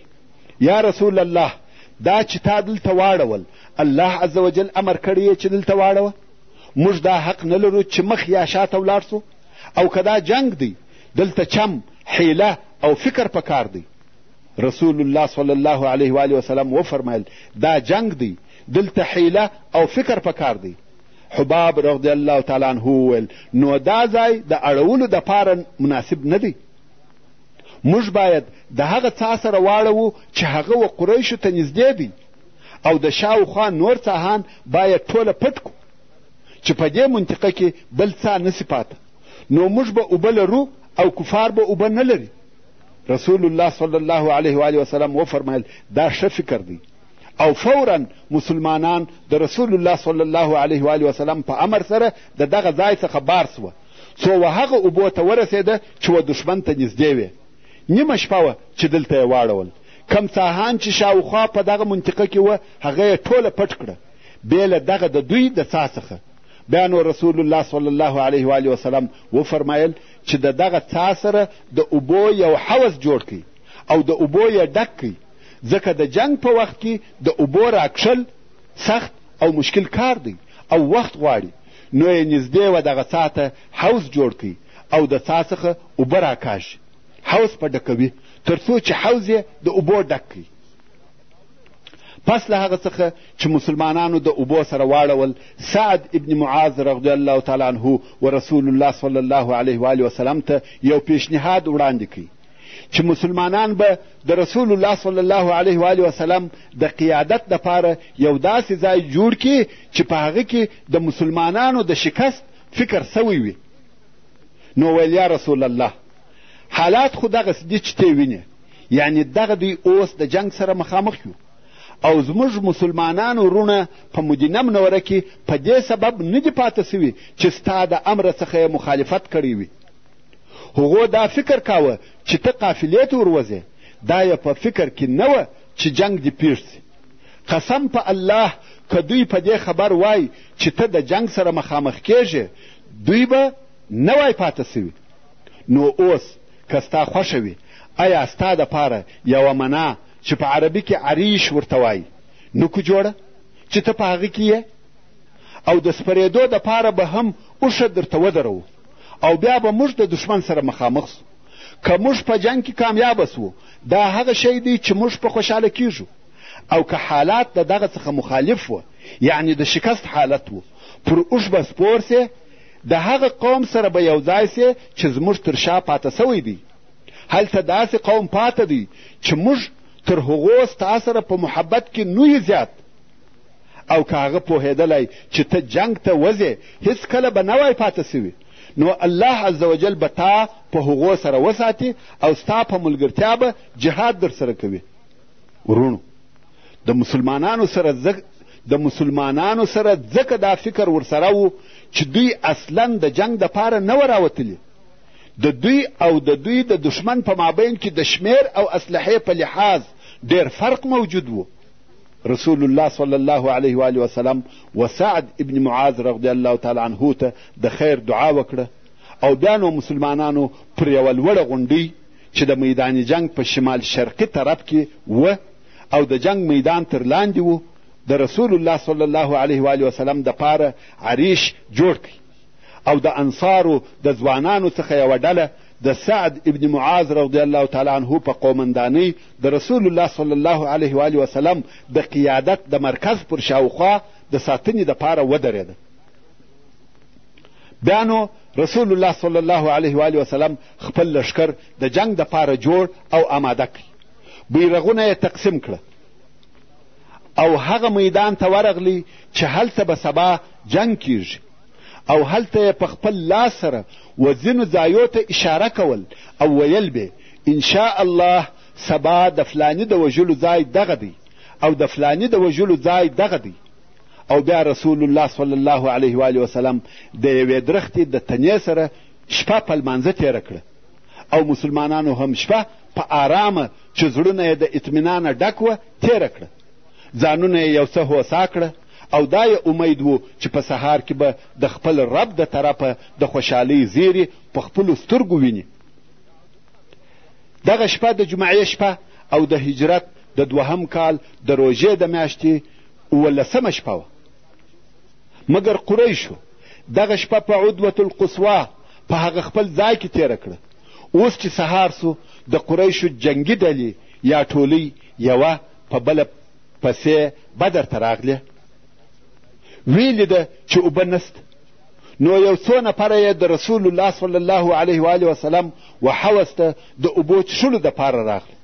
یا رسول الله دا چې تا دلته واړول الله عز وجل امر کړی چې دلته واړوه موږ دا حق نه لرو چې مخ یا شاته ولاړ سو او که دا جنگ دی دلته چم حیله او فکر په کار دی رسول الله صلی الله علیه و وسلم وفرمایل دا جنگ دی دلته حیله او فکر په کار دی حباب رضی الله تعالی عنه وویل نو دا ځای د اړولو دپاره مناسب نه دی موږ باید د هغه څاه سره واړوو چې هغه و قریشو ته نږدې دی او د شاوخوا نور څاهان باید ټوله پټ کړو چې په دې منطقه کې بل څاه نسي پاته نو موږ به اوبه لرو او کفار به اوبه نه لري رسول الله صلی الله علیه و وسلم وفرمایل دا ښه فکر دی او فورا مسلمانان د رسول الله صلی الله علیه و وسلم په امر سره د دغه ځای څخه بار سوه څو و هغه اوبو ته ورسېده چې و دښمن ته نږدې وې نیمه شپه وه چې دلته یې واړول کم څاهان چې شاوخوا په دغه منطقه کې وه هغه یې ټوله پټ کړه بې له دغه د دوی د څاه څخه بیا نو رسول الله صلی الله علیه و وسلم وفرمایل چې د دغه څاه سره د اوبو یو حوض جوړ کړئ او د اوبو یې ډک کړئ ځکه د جنګ په وخت کې د اوبو راکښل سخت او مشکل کار دی او وخت غواړي نو یې نږدې و دغه څاه ته حوض جوړ کوي او د څاه څخه اوبه راکاږي حوض په ډکوي تر څو چې حوض یې د اوبو ډک کړي پس له هغه څخه چې مسلمانانو د اوبو سره واړول سعد ابن معاذ رضی الله تعالی عنه و رسول الله صلی الله علیه و وسلم ته یو پیشنهاد وړاندې کړي چې مسلمانان به د رسول الله صلی الله علیه و آله وسلم د قیادت دپاره یو داسې ځای جوړ کړي چې په هغه کې د مسلمانانو د شکست فکر سوی وي نو ویل یا رسول الله حالات خو دغسې دي چې ته وینې یعنی دغه دوی اوس د جنگ سره مخامخ یو او زموږ مسلمانانو وروڼه په مدینه منوره کې په دې سبب نه دي پاته سوي چې ستا د امر څخه یې مخالفت کړی وي هغو دا فکر کاوه چې ته قافلې ته وروځې دا یې په فکر کې نه وه چې جنګ دې پیښ سي قسم په الله که دوی په دې خبر وای چې ته د جنګ سره مخامخ کېږې دوی به نه وای پاته سوي نو اوس که ستا خوښه وي ایا ستا دپاره یوه منا چې په عربي کې عریش ورته وایي نوکو جوړه چې ته په هغه کې یې او د سپرېدو دپاره به هم اوښه درته ودروو او بیا به موږ د دښمن سره مخامخ سو که موږ په جنګ کې کامیابه سوو دا هغه شی دی چې موږ په خوشحاله کیږو او که حالات د دغه څخه مخالف و یعنی د شکست حالت و پر اوښ به سپور سې د هغه قوم سره به یو ځای سې چې زموږ تر شا پاته سوی دی هلته داسې قوم پاته دی چې موږ تر هغو ستا سره په محبت کې نوی زیات او که هغه پوهېدلی چې ته جنګ ته وځې هېڅکله به نه وای پاته سوي نو الله عز وجل به تا په هغو سره وساتي او ستا په ملګرتیا به جهاد در سره کوي ورونو د مسلمانانو سره د مسلمانانو سره ځکه دا فکر ورسره و چې دوی اصلا د جنگ دپاره نه و راوتلي د دوی او د دوی د دشمن په مابین کې د شمیر او اسلحې په لحاظ ډیر فرق موجود و رسول الله صلی الله علیه و آله وسلم و سعد ابن معاذ رضی الله تعالی عنه ته د خیر دعا وکړه او بیا نو مسلمانانو پر یوه لوړه غونډۍ چې د میدان جنگ په شمال شرقي طرف کې و او د جنگ میدان تر لاندې و د رسول الله صلی الله علیه و آله وسلم دپاره عریش جوړ کړي او د انصارو د ځوانانو څخه یوه ډله د سعد ابن معاذ رضی الله تعالی عنه په قومندانۍ د رسول الله صلی الله علیه و آله وسلم د قیادت د مرکز پر شاوخوا د ساتنې دپاره ودرېده بیا نو رسول الله صلی الله علیه و آله وسلم خپل لشکر د جنگ دپاره جوړ او آماده کړ بیرغونه یې تقسیم کړه او هغه میدان ته ورغلی چې هلته به سبا جنگ کیږي او هلته یې په خپل لاس سره و ځینو ځایو ته اشاره کول او ویل به ان شاء الله سبا د فلاني د وژلو ځای دغه دی او د فلاني د وژلو ځای دغه دی او بیا رسول الله صلی الله علیه و آله وسلم د یوې درختې د تنې سره شپه په لمانځه تېره کړه او مسلمانانو هم شپه په آرامه چې زړونه یې د اطمینانه ډک وه تېره کړه ځانونه یې یو څه هوسا کړه او دا یې امید و چې په سهار کې به د خپل رب د طرفه د خوشحالۍ زیري په خپلو سترګو ویني دغه شپه د جمعې شپه او د هجرت د دوهم کال د روژې د میاشتې اوولسمه شپه وه مګر قریشو دغه شپه په عدوة القصوا په هغه خپل ځای کې تېره کړه اوس چې سهار سو د قریشو جنګي ډلې یا ټولۍ یوه په بله پسې بدر ته راغلې ویلي ده چې اوبه نسته نو یو څو نفره یې د رسول الله صلی الله علیه و آله وسلم و حوض ته د اوبو څښلو دپاره راغله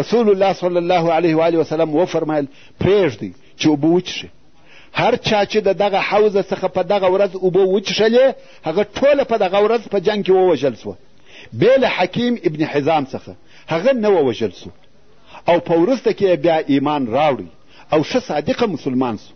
رسول الله صلی الله علیه و آله وسلم وفرمایل پرېږدئ چې اوبه وچښي هر چا چې د دغه حوض څخه په دغه ورځ اوبه وچښلې هغه ټوله په دغه ورځ په جنګ کې ووژل سوه بې له حکیم ابن حزام څخه هغه نه ووژل سو او په وروسته کې بیا ایمان راوړئ او ښه صادقه مسلمان سو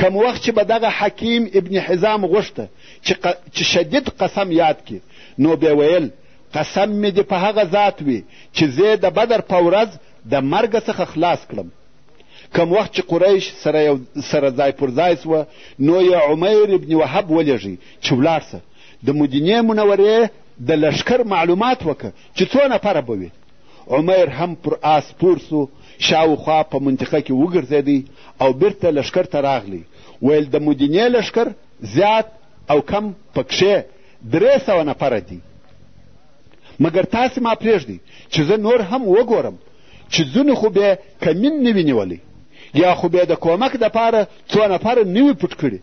کم وخت چې به دغه حکیم ابن حزام غوښته چې, ق... چې شدید قسم یاد کړي نو به ویل قسم مې دې په هغه ذات وي چې زه د بدر په ورځ د مرګ څخه خلاص کړم کم وخت چې قریش سره یو سره ځای پر ځای سوه نو یې عمیر ابن وهب ولېږي چې ولاړ سه د مدینې منورې د لښکر معلومات وکړه چې څو نفره به وي عمیر هم پر آس سپور سو شاوخوا په منطقه کې وګرځېدی او بیرته لښکر ته راغلی ویل د مدینې لښکر زیات او کم پکښې درې سوه نفره دي مګر تاسې ما پرېږدئ چې زه نور هم وګورم چې ځینو خو بیا کمین نه وي نیولی یا خو بیا د کومک دپاره څو نفره نه وي پټ کړي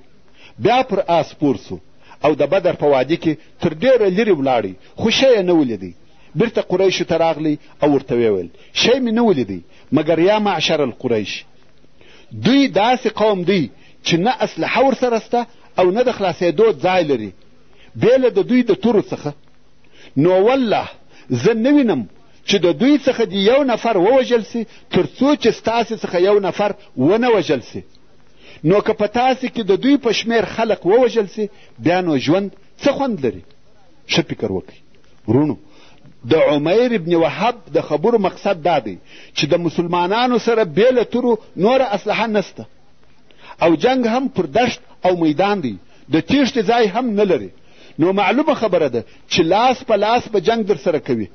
بیا پر آس سپور سو او د بدر په وادي کې تر ډېره لرې ولاړی خو شی یې نه ولیدی بیرته قریشو ته راغلی او ورته ویې ویل شی مې نه ولیدی مګر یا معشر القریش دوی داسې قوم دی چې نه اسلحه ورسره سته او نه د خلاصېدو ځای لري بېله د دوی د تورو څخه نو والله زه نه وینم چې د دوی څخه دې یو نفر ووژل سي تر څو چې ستاسې څخه یو نفر ونه وژل سي نو که په تاسې کې د دوی په شمېر خلق ووژل سي بیا نو ژوند څه خوند لري ښه فکر وکړئ ورونو د عمیر ابن وهب د خبرو مقصد دا دی چې د مسلمانانو سره بې له تورو نوره اسلحه نسته او جنګ هم پر دشت او میدان دی د تیښتې ځای هم نه لري نو معلومه خبره ده چې لاس په لاس به جنګ در سره کوي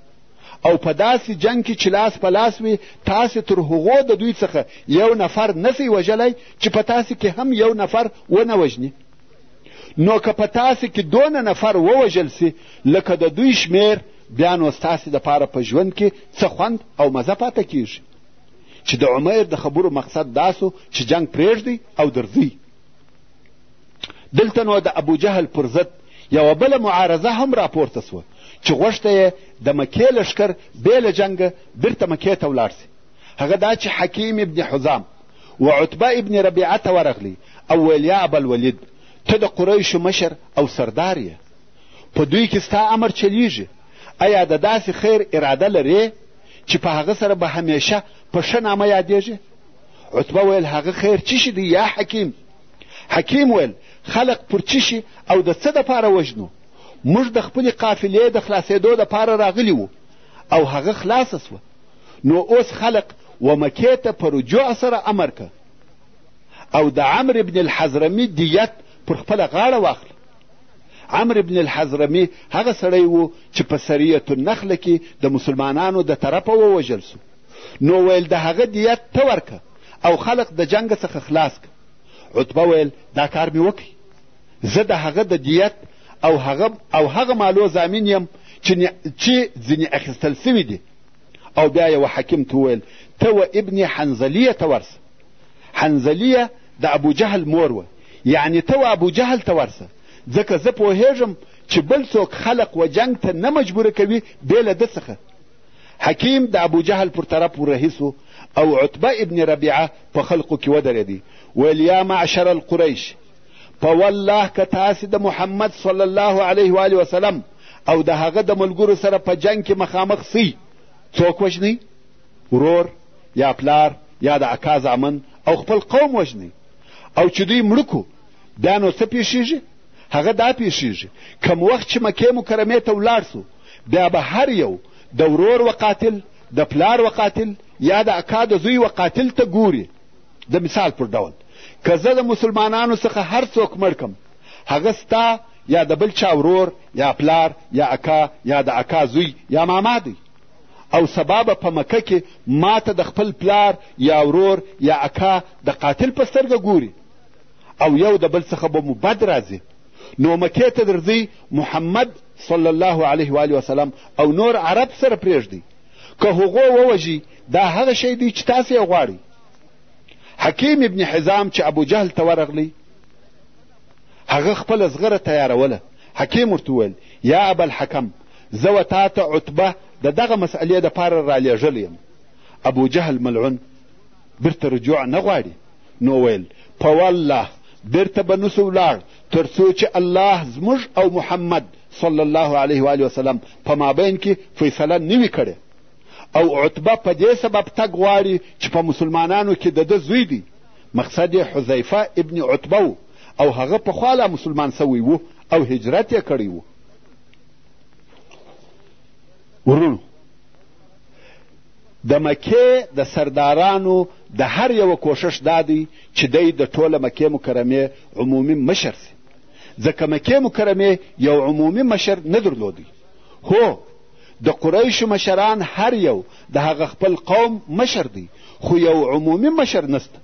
او په داسې جنګ کې چې لاس په لاس وي تاسې تر هغو د دوی څخه یو نفر نسی وژلی چې په تاسې کې هم یو نفر ونه وژني نو که په تاسې کې دونه نفر ووژل سي لکه د دوی شمېر بیا نو ستاسې دپاره په ژوند کې څه خوند او مزه پاته کیږي چې د عمیر د خبرو مقصد دا سو چې جنګ پرېږدئ او درځئ دلته نو د ابوجهل پر ضد یوه بله معارضه هم راپورته سوه چې غوښته یې د مکې لښکر بې له جنګه بیرته مکې ته ولاړ سي هغه دا چې حکیم ابن حزام و عتبه ابن ربیعه ته ورغلی او ویل یا ابالولید ته د قریشو مشر او سردار یې په دوی کې ستا امر چلیږي ایا د داسې خیر اراده لرې چې په هغه سره به همیشه په ښه نامه یادېږي عتبه ویل هغه خیر چی شي دی یا حکیم حکیم ویل خلق پر چی شي او د څه دپاره وژنو موږ د خپلې قافلې د خلاصېدو دپاره راغلي وو او هغه خلاصه سوه نو اوس خلق و مکې ته په رجوع سره امر که او د عمر ابن الحضرمي دیت پر خپله غاړه واخله عمر ابن الحضرمي هغه سړی و چې په سریت النخله کې د مسلمانانو د طرفه ووژل سو نو ویل د هغه دیت ته ورکه او خلق د جنګ څخه خلاص که عتبه ویل دا کار مې وکړي زه د هغه د دیت او هغه او هغه مالو ضامن یم چې ځینې اخیستل سوي دي او بیا یې و حکیم ته وویل ته و ابن حنظلیه ته ورسه حنزلیه د ابوجهل مور وه یعنې ته و ابوجهل ته ورسه ځکه زه پوهېږم چې بل څوک خلق و جنګ ته نه مجبوره کوي بې له ده څخه حکیم د ابوجهل پر طرف ورهي سو او عتبه ابن ربیعه په خلقو کې ودرېدی ویل یا معشر القریش په والله که تاسې د محمد صلی الله علیه و وسلم او د هغه د ملګرو سره په جنګ کې مخامخ سئ څوک وژنئ ورور یا پلار یا د اکا زامن او خپل قوم وژني او چې دوی مړکو بیا نو څه پیښیږي هغه دا پیښیږي کم وخت چې مکې مکرمې ته ولاړ سو بیا به هر یو د ورور و قاتل د پلار و قاتل یا د اکا د زوی و قاتل ته ګوري د مثال پر ډول که زه د مسلمانانو څخه هر څوک مړ کم هغه ستا یا د بل چا ورور یا پلار یا اکا یا د اکا زوی یا ماما دی او سبا به په مکه کې ما ته د خپل پلار یا ورور یا اکا د قاتل په سترګه ګوري او یو د بل څخه به مو بد راځي نو مکې ته درځئ محمد صلی الله علیه و وسلم او نور عرب سره پرېږدئ که هغو ووژي دا هغه شی دی چې تاسې یې غواړئ حکیم ابن حزام چې ابو جهل ته ورغلی هغه خپله زغره تیاروله حکیم ورته وویل یا ابا الحکم زه و تا ته عتبه د دغه مسئلې دپاره رالېږلی یم ابوجهل ملعون بیرته رجوع نه غواړي نو ویل په والله بیرته به نسو ولاړ تر څو چې الله زموږ او محمد صلی الله علیه و وسلم په مابین کې فیصله نه وي کړې او عتبه په دې سبب تګ غواړي چې په مسلمانانو کې د ده زوی دی مقصد یې حذیفه ابن عتبه او هغه پخوا لا مسلمان سوی و او هجرت یې کړی و ورونو د مکې د سردارانو د هر یوه کوښښ دا دی چې دی د ټوله مکې مکرمې عمومي مشر سي ځکه مکې مکرمې یو عمومي مشر نه درلودی هو د قریشو مشران هر یو د هغه خپل قوم مشر دی خو یو عمومي مشر نسته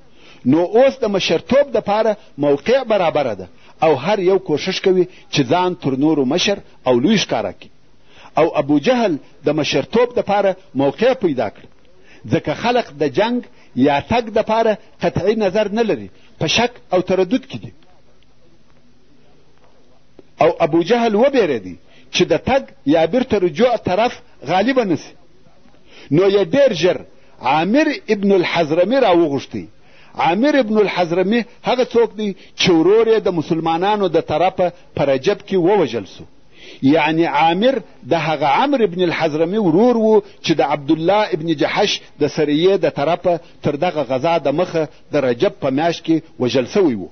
نو اوس د مشرتوب دپاره موقع برابره ده او هر یو کوښښ کوي چې ځان تر نورو مشر او لوی ښکاره کړي او ابوجهل د مشرتوب دپاره موقع پیدا کړه ځکه خلق د جنګ یا تګ دپاره قطعي نظر نه لري په شک او تردد کې دي او ابوجهل وبېرېدی چې د تګ یا بیرته رجوع طرف غالبه نه سي نو یې ډېر ژر عامر ابن الحضرمي راوغوښتی عامر ابن الحضرمي هغه څوک دی چې ورور یې د مسلمانانو د طرفه په رجب کې ووژل سو یعنی عامر د هغه عمر ابن الحضرمي ورور و چې د عبدالله ابن جحش د سریې د طرفه تر دغه غذا د مخه د رجب په میاشت کې وژل سوی و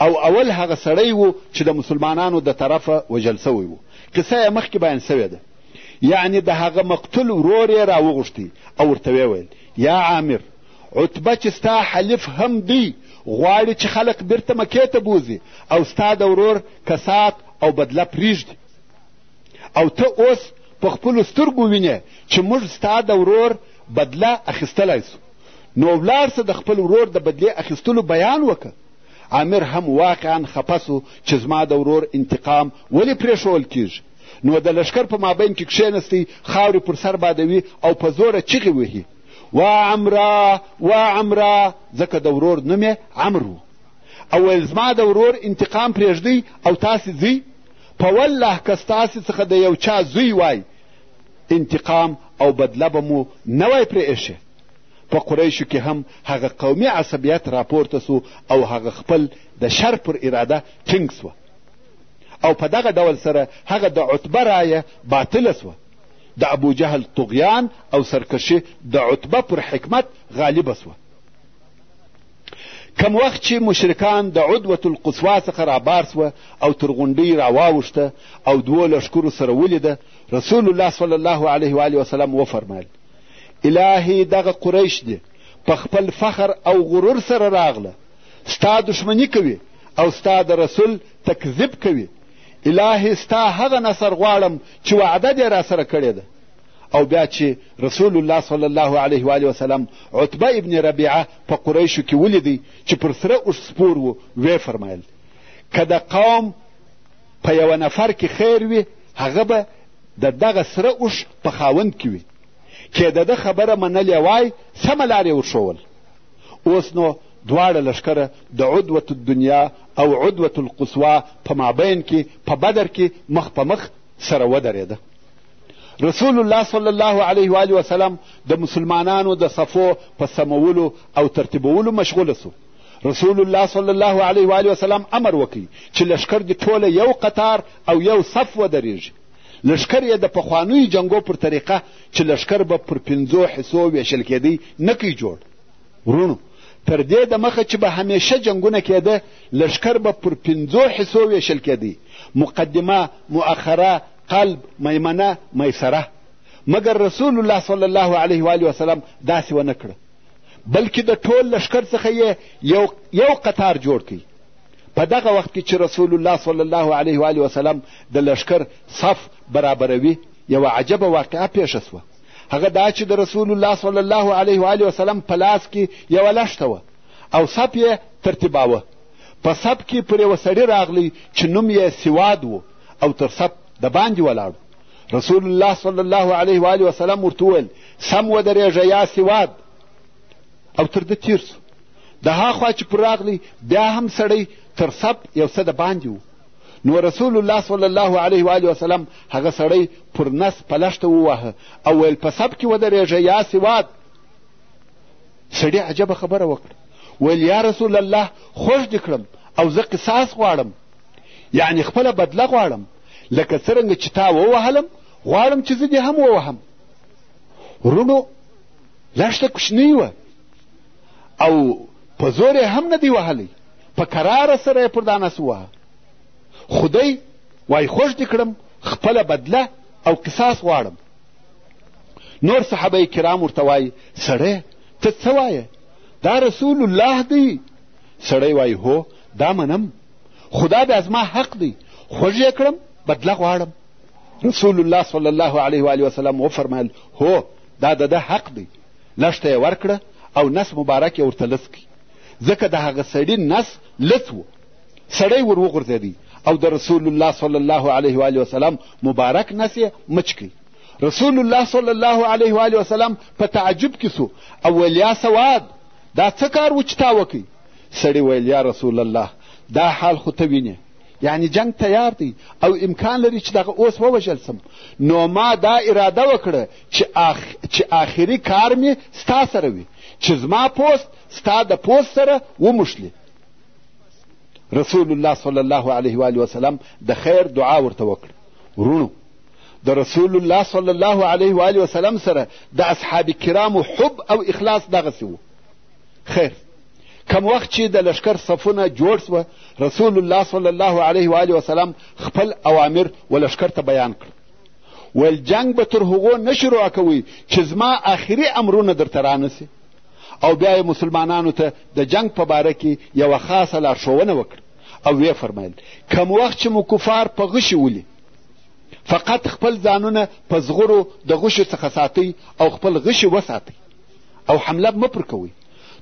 او اول هغه سړی و چې د مسلمانانو د طرفه وژل سوی و قصه یې مخکې بیان سوې ده یعنی د هغه مقتول ورور یې راوغوښتی او ورته ویې ویل یا عامر عتبه چې ستا حلیف هم دی غواړي چې خلق بیرته مکې ته بوځي او ستا د ورور کسات او بدله پریږدي او ته اوس په خپلو سترګو وینې چې موږ ستا د ورور بدله اخیستلی سو نو ولاړ سه د خپل ورور د بدلې اخیستلو بیان وکړه امیر هم واقعا خپه سو چې زما د ورور انتقام ولې پرېښول کیږي نو د لښکر په مابین کې کښېنستی خاورې پر سر بادوي او په زوره چیغې وهي وا عمرا وا عمرا ځکه د ورور نوم یې عمر و او ویل زما د ورور انتقام پرېږدئ او تاسې ځئ په والله که ستاسې څخه د یو چا زوی وای انتقام او بدله به مو نه وای پرې ایښې په قریشو کې هم هغه قومي عصبیت راپورته سو او هغه خپل د شر پر اراده ټینګ سوه او په دغه ډول سره هغه د عتبه رایه باطله سوه د ابوجهل طغیان او سرکشي د عتبه پر حکمت غالبه سوه کم وخت چې مشرکان د عدوة القصوا څخه رابار سوه او تر غونډۍ راواوښته او دوو لښکرو سره ولیده رسول الله صلی الله علیه وآله وسلم وفرمیل الهي دغه قریش دي په خپل فخر او غرور سره راغله ستا دښمني کوي او ستا د رسول تکذیب کوي الهي ستا هغه نصر غواړم چې وعده دې راسره کړې ده او بیا چې رسول الله صلی الله علیه و وسلم عتبه ابن ربیعه په قریشو کې ولیدی چې پر سره اوښ سپور و ویې فرمایل که د قوم په یوه نفر کې خیر وي هغه به د دغه سره اوښ په خاوند کې وي که د ده خبره منلې وای سمه لار یې ورښول اوس نو دواړه لښکره د عدوة الدنیا او عدوة القصوا په مابین کې په بدر کې مخ په مخ سره ودرېده رسول الله صلی الله علیه و آله وسلم د مسلمانانو د صفو په سمولو او ترتیبولو مشغول سو رسول الله صلی الله علیه و آله وسلم امر وکړي چې لښکر دې ټوله یو قطار او یو صف ودرېږي لښکر یې د پخوانیو جنګو پر طریقه چې لښکر به پر پنځو حصو ویشل کېدی نکی جوړ وروڼو تر دې د مخه چې به همیشه جنګونه کېده لښکر به پر پنځو حصو ویشل کېدی مقدمه مؤخره قلب میمنه میسره مګر رسول الله صلی الله علیه و آله وسلم داسې ونه کړه بلکې د ټول لښکر څخه یې یو, یو قطار جوړ کړي په دغه وخت کې چې رسول الله صلی الله علیه و آله وسلم د لښکر صف برابروي یوه عجبه واقعه پیښه سوه هغه دا چې د رسول الله صلی الله علیه و علیه وسلم په لاس کې یوه لښته وه او سپ یې ترتیباوه په سپ کې پر یوه سړي راغلی چې نوم یې سواد و او تر سپ د باندې ولاړ رسول الله صلی الله علیه و علیه وسلم ورته وویل سم ودرېږه یا سواد او تر ده تیر سو د هاخوا چې پر راغلی بیا هم سړی تر سپ یو څه د باندې و نو رسول الله صلی الله علیه و آله وسلم هغه سړی پر نس په لښته وواهه او ویل په سب کې ودرېږه یا سواد سړي عجبه خبره وکړه ویل یا رسول الله خوږ دې کړم او زه قصاص غواړم یعنې خپله بدله غواړم لکه څرنګه چې تا ووهلم غواړم چې زه دې هم ووهم وروڼو لښته کوچنۍ وه او په زور یې هم نه دی وهلی په کراره سره یې پر دانس ووهه خدای وای خوش دې کړم خپله بدله او قصاص غواړم نور صحابه کرام ورته وایي سړی ته څه وایې دا رسول الله دی سړی وایي هو دا منم خدا بیا زما حق دی خوږ یې کړم بدله غواړم رسول الله صلی الله علیه و وسلم وفرمایل هو دا د ده حق دی لښته یې ورکړه او نس مبارک یې ورته لس کړي ځکه د هغه سړي نس لڅ و سړی ور وغورځېدی او د رسول الله صلی الله علیه و وسلم مبارک نس یې مچ کړي رسول الله صلی الله علیه و وسلم په تعجب کې سو او ویل یا سواد دا څه کار و چې تا وکړي سړي ویل یا رسول الله دا حال خو ته وینې یعنی جنگ تیار دی او امکان لري چې دغه اوس ووژل سم نو ما دا اراده وکړه چې, آخ... چې آخري کار مې ستا سره وي چې زما پوست ستا د پوست سره وموښلي رسول الله صلی الله علیه و وسلم د خیر دعا ورته وکړه وروڼو د رسول الله صلی الله علیه و وسلم سره د اصحاب کرامو حب او اخلاص دغسې و خیر کم وخت چې د لشکر صفونه جوړ سوه رسول الله صلی الله علیه و وسلم خپل اوامر و لشکر ته بیان کړ ویل جنگ به تر هغو نه شروع کوئ چې زما آخري امرونه درته رانسي او بیا یې مسلمانانو ته د جنگ په باره کې یوه خاصه لارښوونه وکړه او ویې فرمایل کم وخت چې مو کفار په غشي ولي فقط خپل ځانونه په زغرو د غشو څخه ساتئ او خپل غشي وساتئ او حمله مه پر کوئ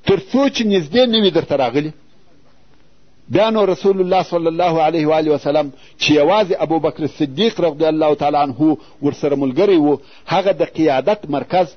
تر څو چې نږدې نه وي درته راغلي بیا نو رسول الله صلی الله علیه و وسلم چې یوازې ابوبکر صدیق رضی الله تعالی عنه ورسره ملګری و هغه د قیادت مرکز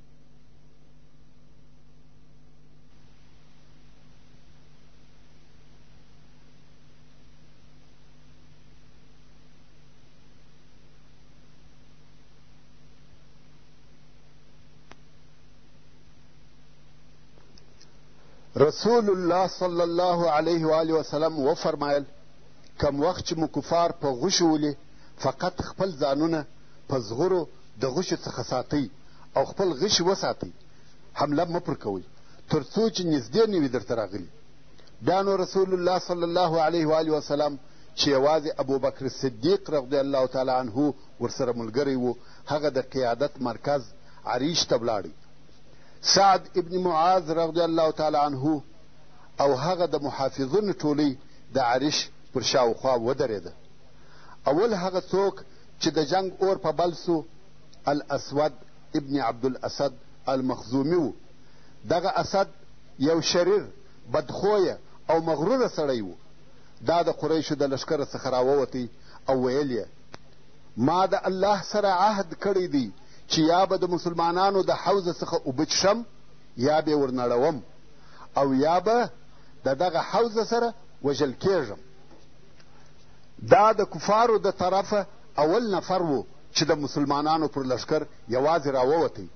رسول الله صلی الله علیه و آله وسلم وفرمایل کم وخت چې مو کفار په غوښو ولي فقط خپل ځانونه په زغرو د غوښو څخه ساتئ او خپل غشي وساتئ حمله مه پر کوئ تر څو چې نږدې نه وي درته راغلي بیا نو رسول الله صلی الله علیه و آله وسلم چې یوازې ابوبکر صدیق رضی الله تعالی عنه ورسره ملګری و هغه د قیادت مرکز عریش ته ولاړی سعد ابن معاذ رضی الله تعالی عنه او هغه د محافظون ټولۍ د عریش پر شاوخوا ودرېده اول هغه څوک چې د جنګ اور په بل سو الاسود ابن عبدالاسد المخزومي و. دغه اسد یو شریر، بدخویه او مغروره سړی و. دا د قریشو د لښکره څخه راووتی او ویل یې، ما د الله سره عهد کړی دی چې یا به د مسلمانانو د حوض څخه اوبه چښم یا بې ورنړوم او یا به د دغه حوض سره وژل کېږم. دا د کفارو د طرفه اول نفر و چې د مسلمانانو پر لښکر یوازې راووتی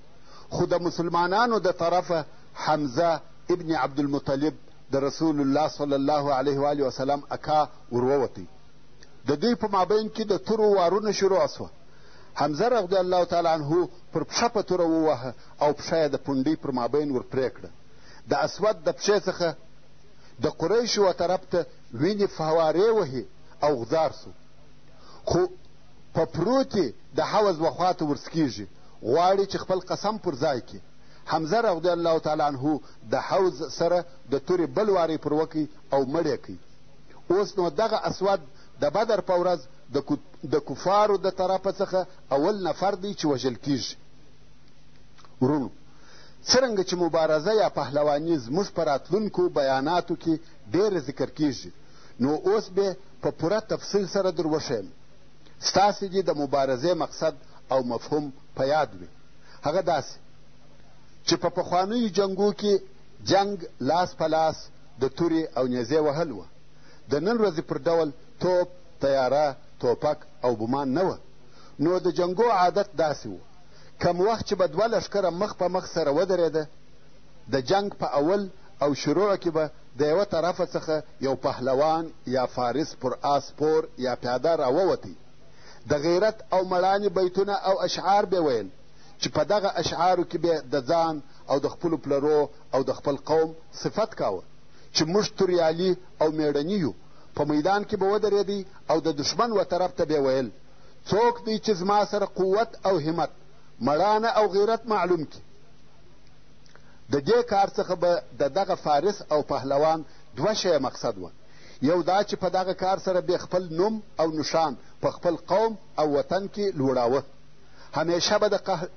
خو د مسلمانانو د طرفه حمزه ابن عبدالمطلب د رسول الله صلی الله علیه و وسلم اکا ورووتی د دوی په مابین کې د تورو وارونه شروع سوه حمزه رضی الله تعالی عنه پر پښه په توره ووهه او پښه یې د پونډۍ پر مابین ور پرې کړه د اسود د پښې څخه د قریشو و طرف ته وینې فوارې وهي او غزار سو خو په پروتې د حوض و خواته ورسکیږي غواړي چې خپل قسم پر ځای کړي حمزه رضی الله تعالی عنه د حوض سره د تورې بل وارې پر وکړي او مړ یې کوي اوس نو دغه اسود د بدر په ورځ د کفارو د طرفه څخه اول نفر دی چې وژل کیږي ورونو څرنګه چې مبارزه یا پهلواني زموږ په راتلونکو بیاناتو کې ډېره ذکر کېږي نو اوس به په پوره تفصیل سره در وښیم ستاسې دې د مبارزې مقصد او مفهوم په یاد وي هغه داسې چې په پخوانیو جنګو کې جنګ لاس په لاس د تورې او نیزې وهل وه د نن ورځې پر ډول توپ طیاره توپک او بمان نه وه نو د جنګو عادت داسې و کوم وخت چې به دوه لښکره مخ په مخ سره ودرېده د جنګ په اول او شروع کې به د یوه طرفه څخه یو پهلوان یا فارس پر آس پور یا پیاده راووتی د غیرت او مړانې بیتونه او اشعار به ویل چې په دغه اشعارو کې به د ځان او د خپلو پلرو او د خپل قوم صفت کاوه چې موږ توریالي او میړني یو په میدان کې به ودرېدی او د دښمن و طرف ته به ویل څوک دی چې زما سره قوت او همت مړانه او غیرت معلوم کړي د دې کار څخه به د دغه فارس او پهلوان دوه شیه مقصد وه یو دا چې په دغه کار سره به خپل نوم او نشان په خپل قوم او وطن کې لوړاوه همیشه به د قه...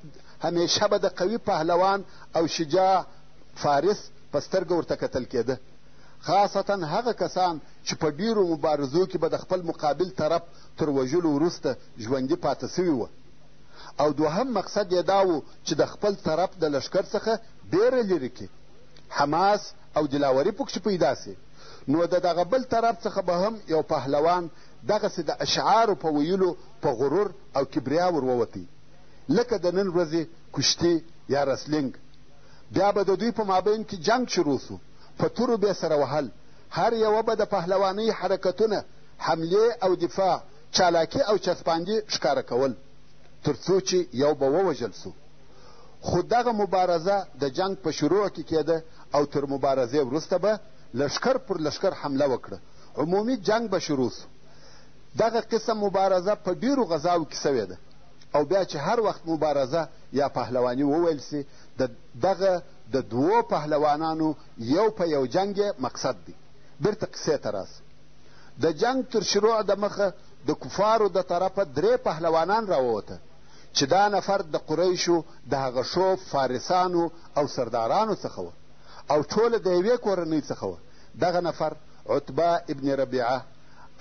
همیشه به د قوي پهلوان او شجاع فارس په سترګه ورته کتل کېده خاصتا هغه کسان چې په ډیرو مبارزو کې به د خپل مقابل طرف تر وژلو وروسته ژوندي پاته سوي وه او دوهم مقصد یې دا و چې د خپل طرف د لښکر څخه بیره لیري کړي، حماس او دلاوري پکښې پیدا سي، نو د دغه بل طرف څخه به هم یو پهلوان دغسي د اشعارو په ویلو په غرور او کبریا ور ووتی لکه د نن ورځي کشتي یا رسلینګ، بیا به د دوی په مابین کي جنګ شروع سو، په تورو به یې سره وهل، هر یوه به د پهلوانۍ حرکتونه حملې او دفاع، چالاکي او چسپاندي ښکاره کول تر څو چې یو به ووژل شو. خو دغه مبارزه د جنګ په شروع کې کېده او تر مبارزې وروسته به لښکر پر لښکر حمله وکړه، عمومي جنګ به شروع شو. دغه قسم مبارزه په ډېرو غزاو کې شوې ده او بیا چې هر وخت مبارزه یا پهلواني وویل شي د دغه د دوو پهلوانانو یو په یو جنګ یې مقصد دی. بېرته قصې ته راشو. د جنګ تر شروع د مخه د کفارو د طرفه درې پهلوانان راووته چې دا نفر د قریشو د هغه شوب فارسانو او سردارانو څخه وه او ټوله د یوې کورنۍ څخه وه دغه نفر عتبه ابن ربیعه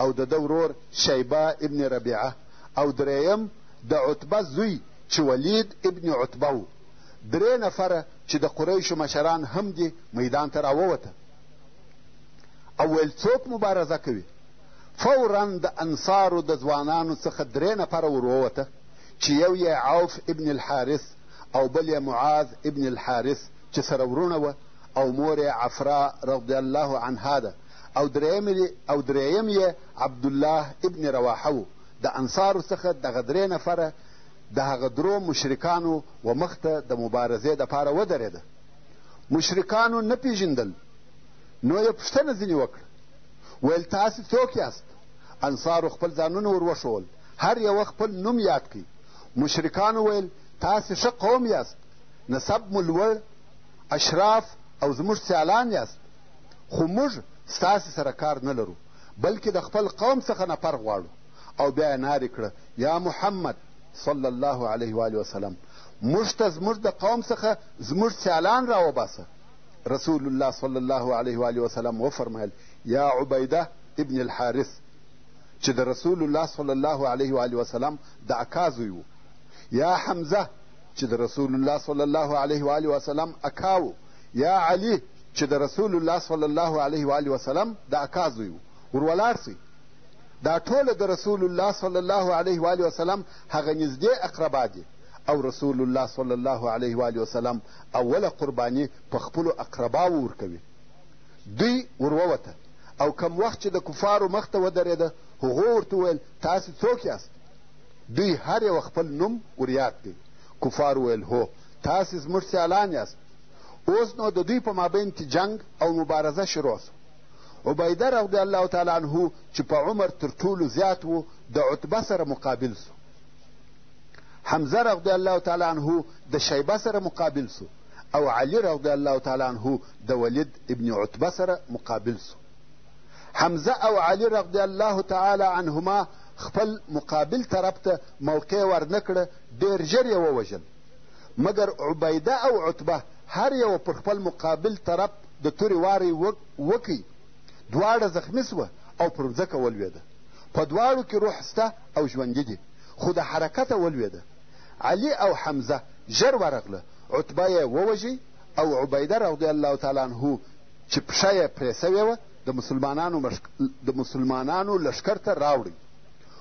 او د ده ورور شیبه ابن ربیعه او درېیم د عتبه زوی چې ولید ابن عتبه و درې نفره چې د قریشو مشران هم دي میدان ته راووته او ویل څوک مبارزه کوي فورا د انصارو د ځوانانو څخه درې نفره ورووته چې یو یې عوف ابن الحارث او بل یې معاذ ابن الحارث چې سره وروڼه وه او مور یې عفرا رضی الله عنها ده او دریم او دریم یې عبدالله ابن رواحه و د انصارو څخه دغه درې نفره د هغه درو مشرکانو و مخته د مبارزې دپاره ودرېده مشرکانو نه پېژندل نو یې پوښتنه ځینې وکړه ویل تاسې څوک یاست انصارو خپل ځانونه ور وښول هر یوه خپل نوم یاد کړي مشرکانو ویل تاسې ښه قوم یاست نسب مو لوړ اشراف او زموږ سیالان یاست خو موږ ستاسې سره کار نه لرو بلکې د خپل قوم څخه نفر غواړو او بیا یې نارې کړه یا محمد صلی الله علیه و وسلم موږ ته زموږ د قوم څخه زموږ سیالان راوباسه رسول الله صلی الله علیه و آله وسلم وفرمایل یا عبیده ابن الحارث چې د رسول الله صلی الله علیه و آله وسلم د اکا زوی و یا حمزه چې د رسول الله صلی الله علیه و آله وسلم اکا و یا علی چې د رسول الله صلی الله علیه و آله وسلم د اکا زوی و ور ولاړ سئ دا ټوله د رسول الله صلی الله علیه و آله وسلم هغه نږدې اقربا دي او رسول الله صلی الله علیه وآله وسلم اوله قرباني په خپلو اقرباوو ورکوي دوی ورووته او کم وخت چې د کفارو مخ ته ودرېده هغو ورته وویل تاسې څوک یاست دوی هر یوه خپل نوم وریاد کړي کفار وویل هو تاسې زموږ سیالان یاست اوس نو د دوی په مابین کې جنګ او مبارزه شروع سو عبیده رضی الله تعالی عنه چې په عمر تر ټولو زیات و د عتبه سره مقابل سو حمزه رضی الله تعالی عنه د شیبه سره مقابل سو او علي رضی الله تعالی عنه د ولید ابن عتبه سره مقابل سو حمزه او علي رضی الله تعالی عنهما خپل مقابل طرف ته موقع ورنه کړه ډېر ژر یې ووژل مګر عبیده او عتبه هر یوه پر خپل مقابل طرف د تورې وارې وکړي دواړه زخمي سوه او پر مځکه ولوېده په دواړو کې روح سته او ژوندي دي خو د حرکته ولوېده. علي او حمزه ژر ورغله، عتبه یې ووژی او عبیده رضی الله تعالی عنه چې پښه یې پرې سوې وه د مسلمانانو مشک... د مسلمانانو لښکر ته راوړی.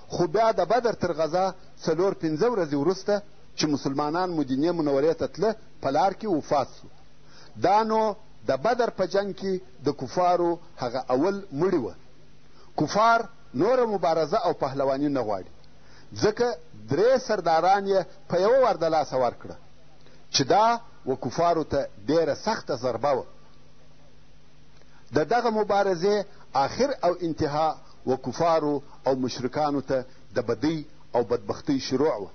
خو بیا د بدر تر غزا څلور پنځه ورځې وروسته چې مسلمانان مدینې منورې ته تله په لار کې وفات سو. دا نو د بدر په جنګ کې د کفارو هغه اول مړي وه. کفار نوره مبارزه او پهلواني نه غواړي ځکه درې سرداران یې په یوه وار د لاسه ورکړه چې دا و کفارو ته ډېره سخته ضربه وه د دغه مبارزې آخر او انتها و کفارو او مشرکانو ته د بدۍ او بدبختۍ شروع وه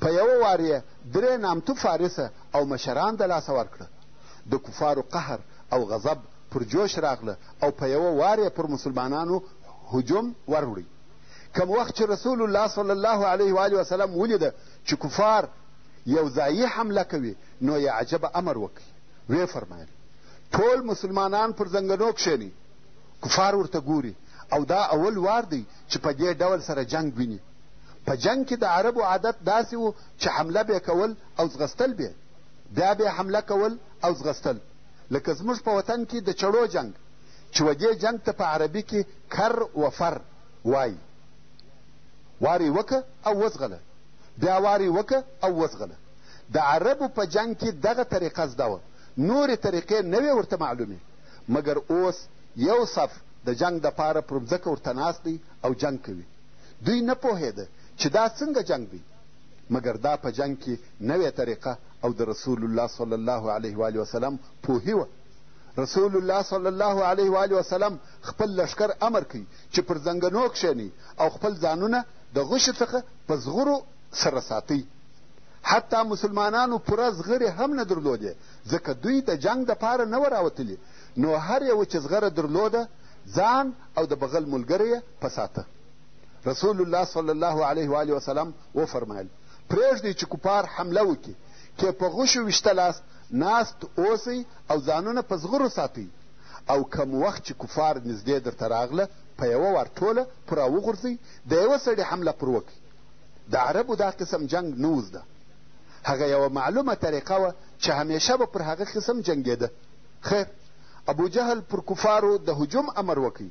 په یوه وار یې درې نامتو فارسه او مشران د لاسه ورکړه د کفارو قهر او غضب پر جوش راغله او په یوه وار یې پر مسلمانانو هجوم وروړی کم وخت چې رسول الله صلی الله علیه وآله وسلم ولیده چې کفار یو ځایي حمله کوي نو یې عجبه امر وکړي ویې فرمایل ټول مسلمانان پر زنګنو کښېني کفار ورته ګوري او دا اول وار دی چې په دې ډول سره جنگ ویني په جنگ کې د عربو عادت داسې و چې حمله به کول او ځغستل به بیا به حمله کول او ځغستل لکه زموږ په وطن کې د چړو جنګ چې و دې جنګ ته په عربي کې کر و فر وایي واری وکه او وزغله بیا واری وکه او وزغله د عربو په جنګ کې دغه طریقه زده وه نورې طریقې نه وې ورته معلومې مګر اوس یو صف د جنګ دپاره پر مځکه ورته ناست دی او جنګ کوي دوی نه پوهېده چې دا څنګه جنګ دی مګر دا په جنګ کې نوې طریقه او د رسول الله صلی الله علیه و وسلم پوهي وه رسول الله صلی الله علیه و وسلم خپل لشکر امر کوي چې پر ځنګنو کښېنئ او خپل ځانونه د غشې څخه په زغرو سره ساتئ حتی مسلمانانو پوره زغرې هم نه درلودې ځکه دوی د جنګ دپاره نه وه راوتلي نو هر یوه چې زغره درلوده ځان او د بغل ملګری یې په ساته رسول الله صلی الله علیه و آله وسلم وفرمایل پرېږدئ چې کفار حمله وکړي که په غشو ویشته لاس ناست اوسئ او ځانونه په زغرو ساتئ او کم وخت چې کفار نږدې درته راغله په یوه وار ټوله پوره وغورځئ د یوه سړي حمله پر وکړئ د عربو دا قسم جنګ نه و زده هغه یوه معلومه طریقه وه چې همیشه به پر هغه قسم جنګېده خیر ابو جهل پر کفارو د هجوم امر وکړئ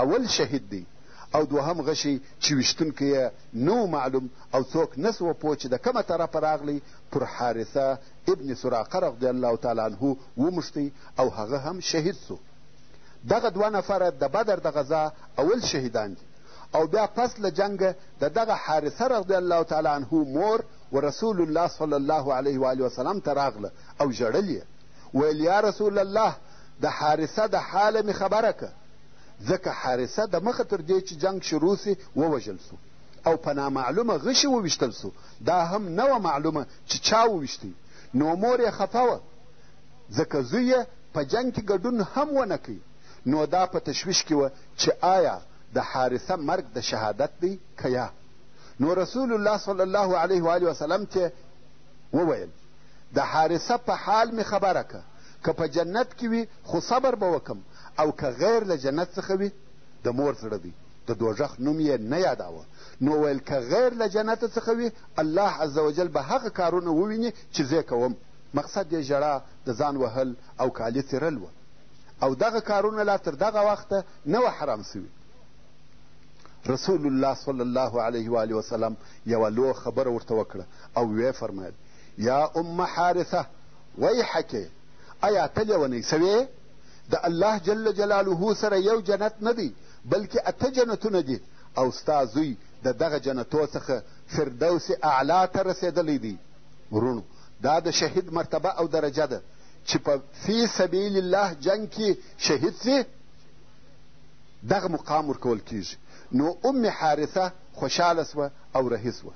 اول شهید دی او دوهم غشی چی ویشتونکی یې نه و معلوم او څوک نه سوه پوه چی د کومه طرفه راغلی پر حارثه ابن سراقه رضی الله تعالی عنه وموښتی او هغه هم شهید سو دغه دوه نفره د بدر د غزا اول شهیدان دي او بیا پس له جنګه د دغه حارثه رضی الله تعالی عنه مور و رسول الله صلی الله علیه و آله وسلم ته راغله او ژړل یې ویل یا رسول الله د حارثه د حاله مې خبره که ځکه حارثه د مخه تر دې چې جنګ شروع سي ووژل سو او په نامعلومه غشي وویشتل سو دا هم نه وه معلومه چې چا وویشتی نو مور یې خفه وه ځکه زوی یې په جنګ کې ګډون هم ونه کوي نو دا په تشویش کې وه چې آیا د حارثه مرګ د شهادت دی که یا نو رسول الله صلی الله علیه و وسلم ته وویل د حارثه په حال مې خبره که که په جنت کې وي خو صبر به وکم او که غیر له جنت څخه وي د مور زړه دی د دوژخ نوم یې نه یاداوه نو ویل که غیر له جنته څخه وي الله عز وجل به هغه کارونه وویني چې زه کوم مقصد یې ژړا د ځان وهل او کالي څیرل وه او دغه کارونه لا تر دغه وخته نه وه حرام سوي رسول الله صلی الله علیه و آله وسلم یوه لو خبره ورته وکړه او ویې فرمایل یا ام حارثه ویحکې ایا ته لیونۍ سوې د الله جل جلاله سره یو جنت نه دی بلکې اته جنتونه دي او ستا زوی د دغه جنتو څخه فردوس اعلی ته رسېدلی دی وروڼو دا د شهید مرتبه او درجه ده چې په فی سبیل الله جنگ کې شهید سي دغه مقام ورکول کیږي نو ام حارثه خوشحاله سوه او رهي سوه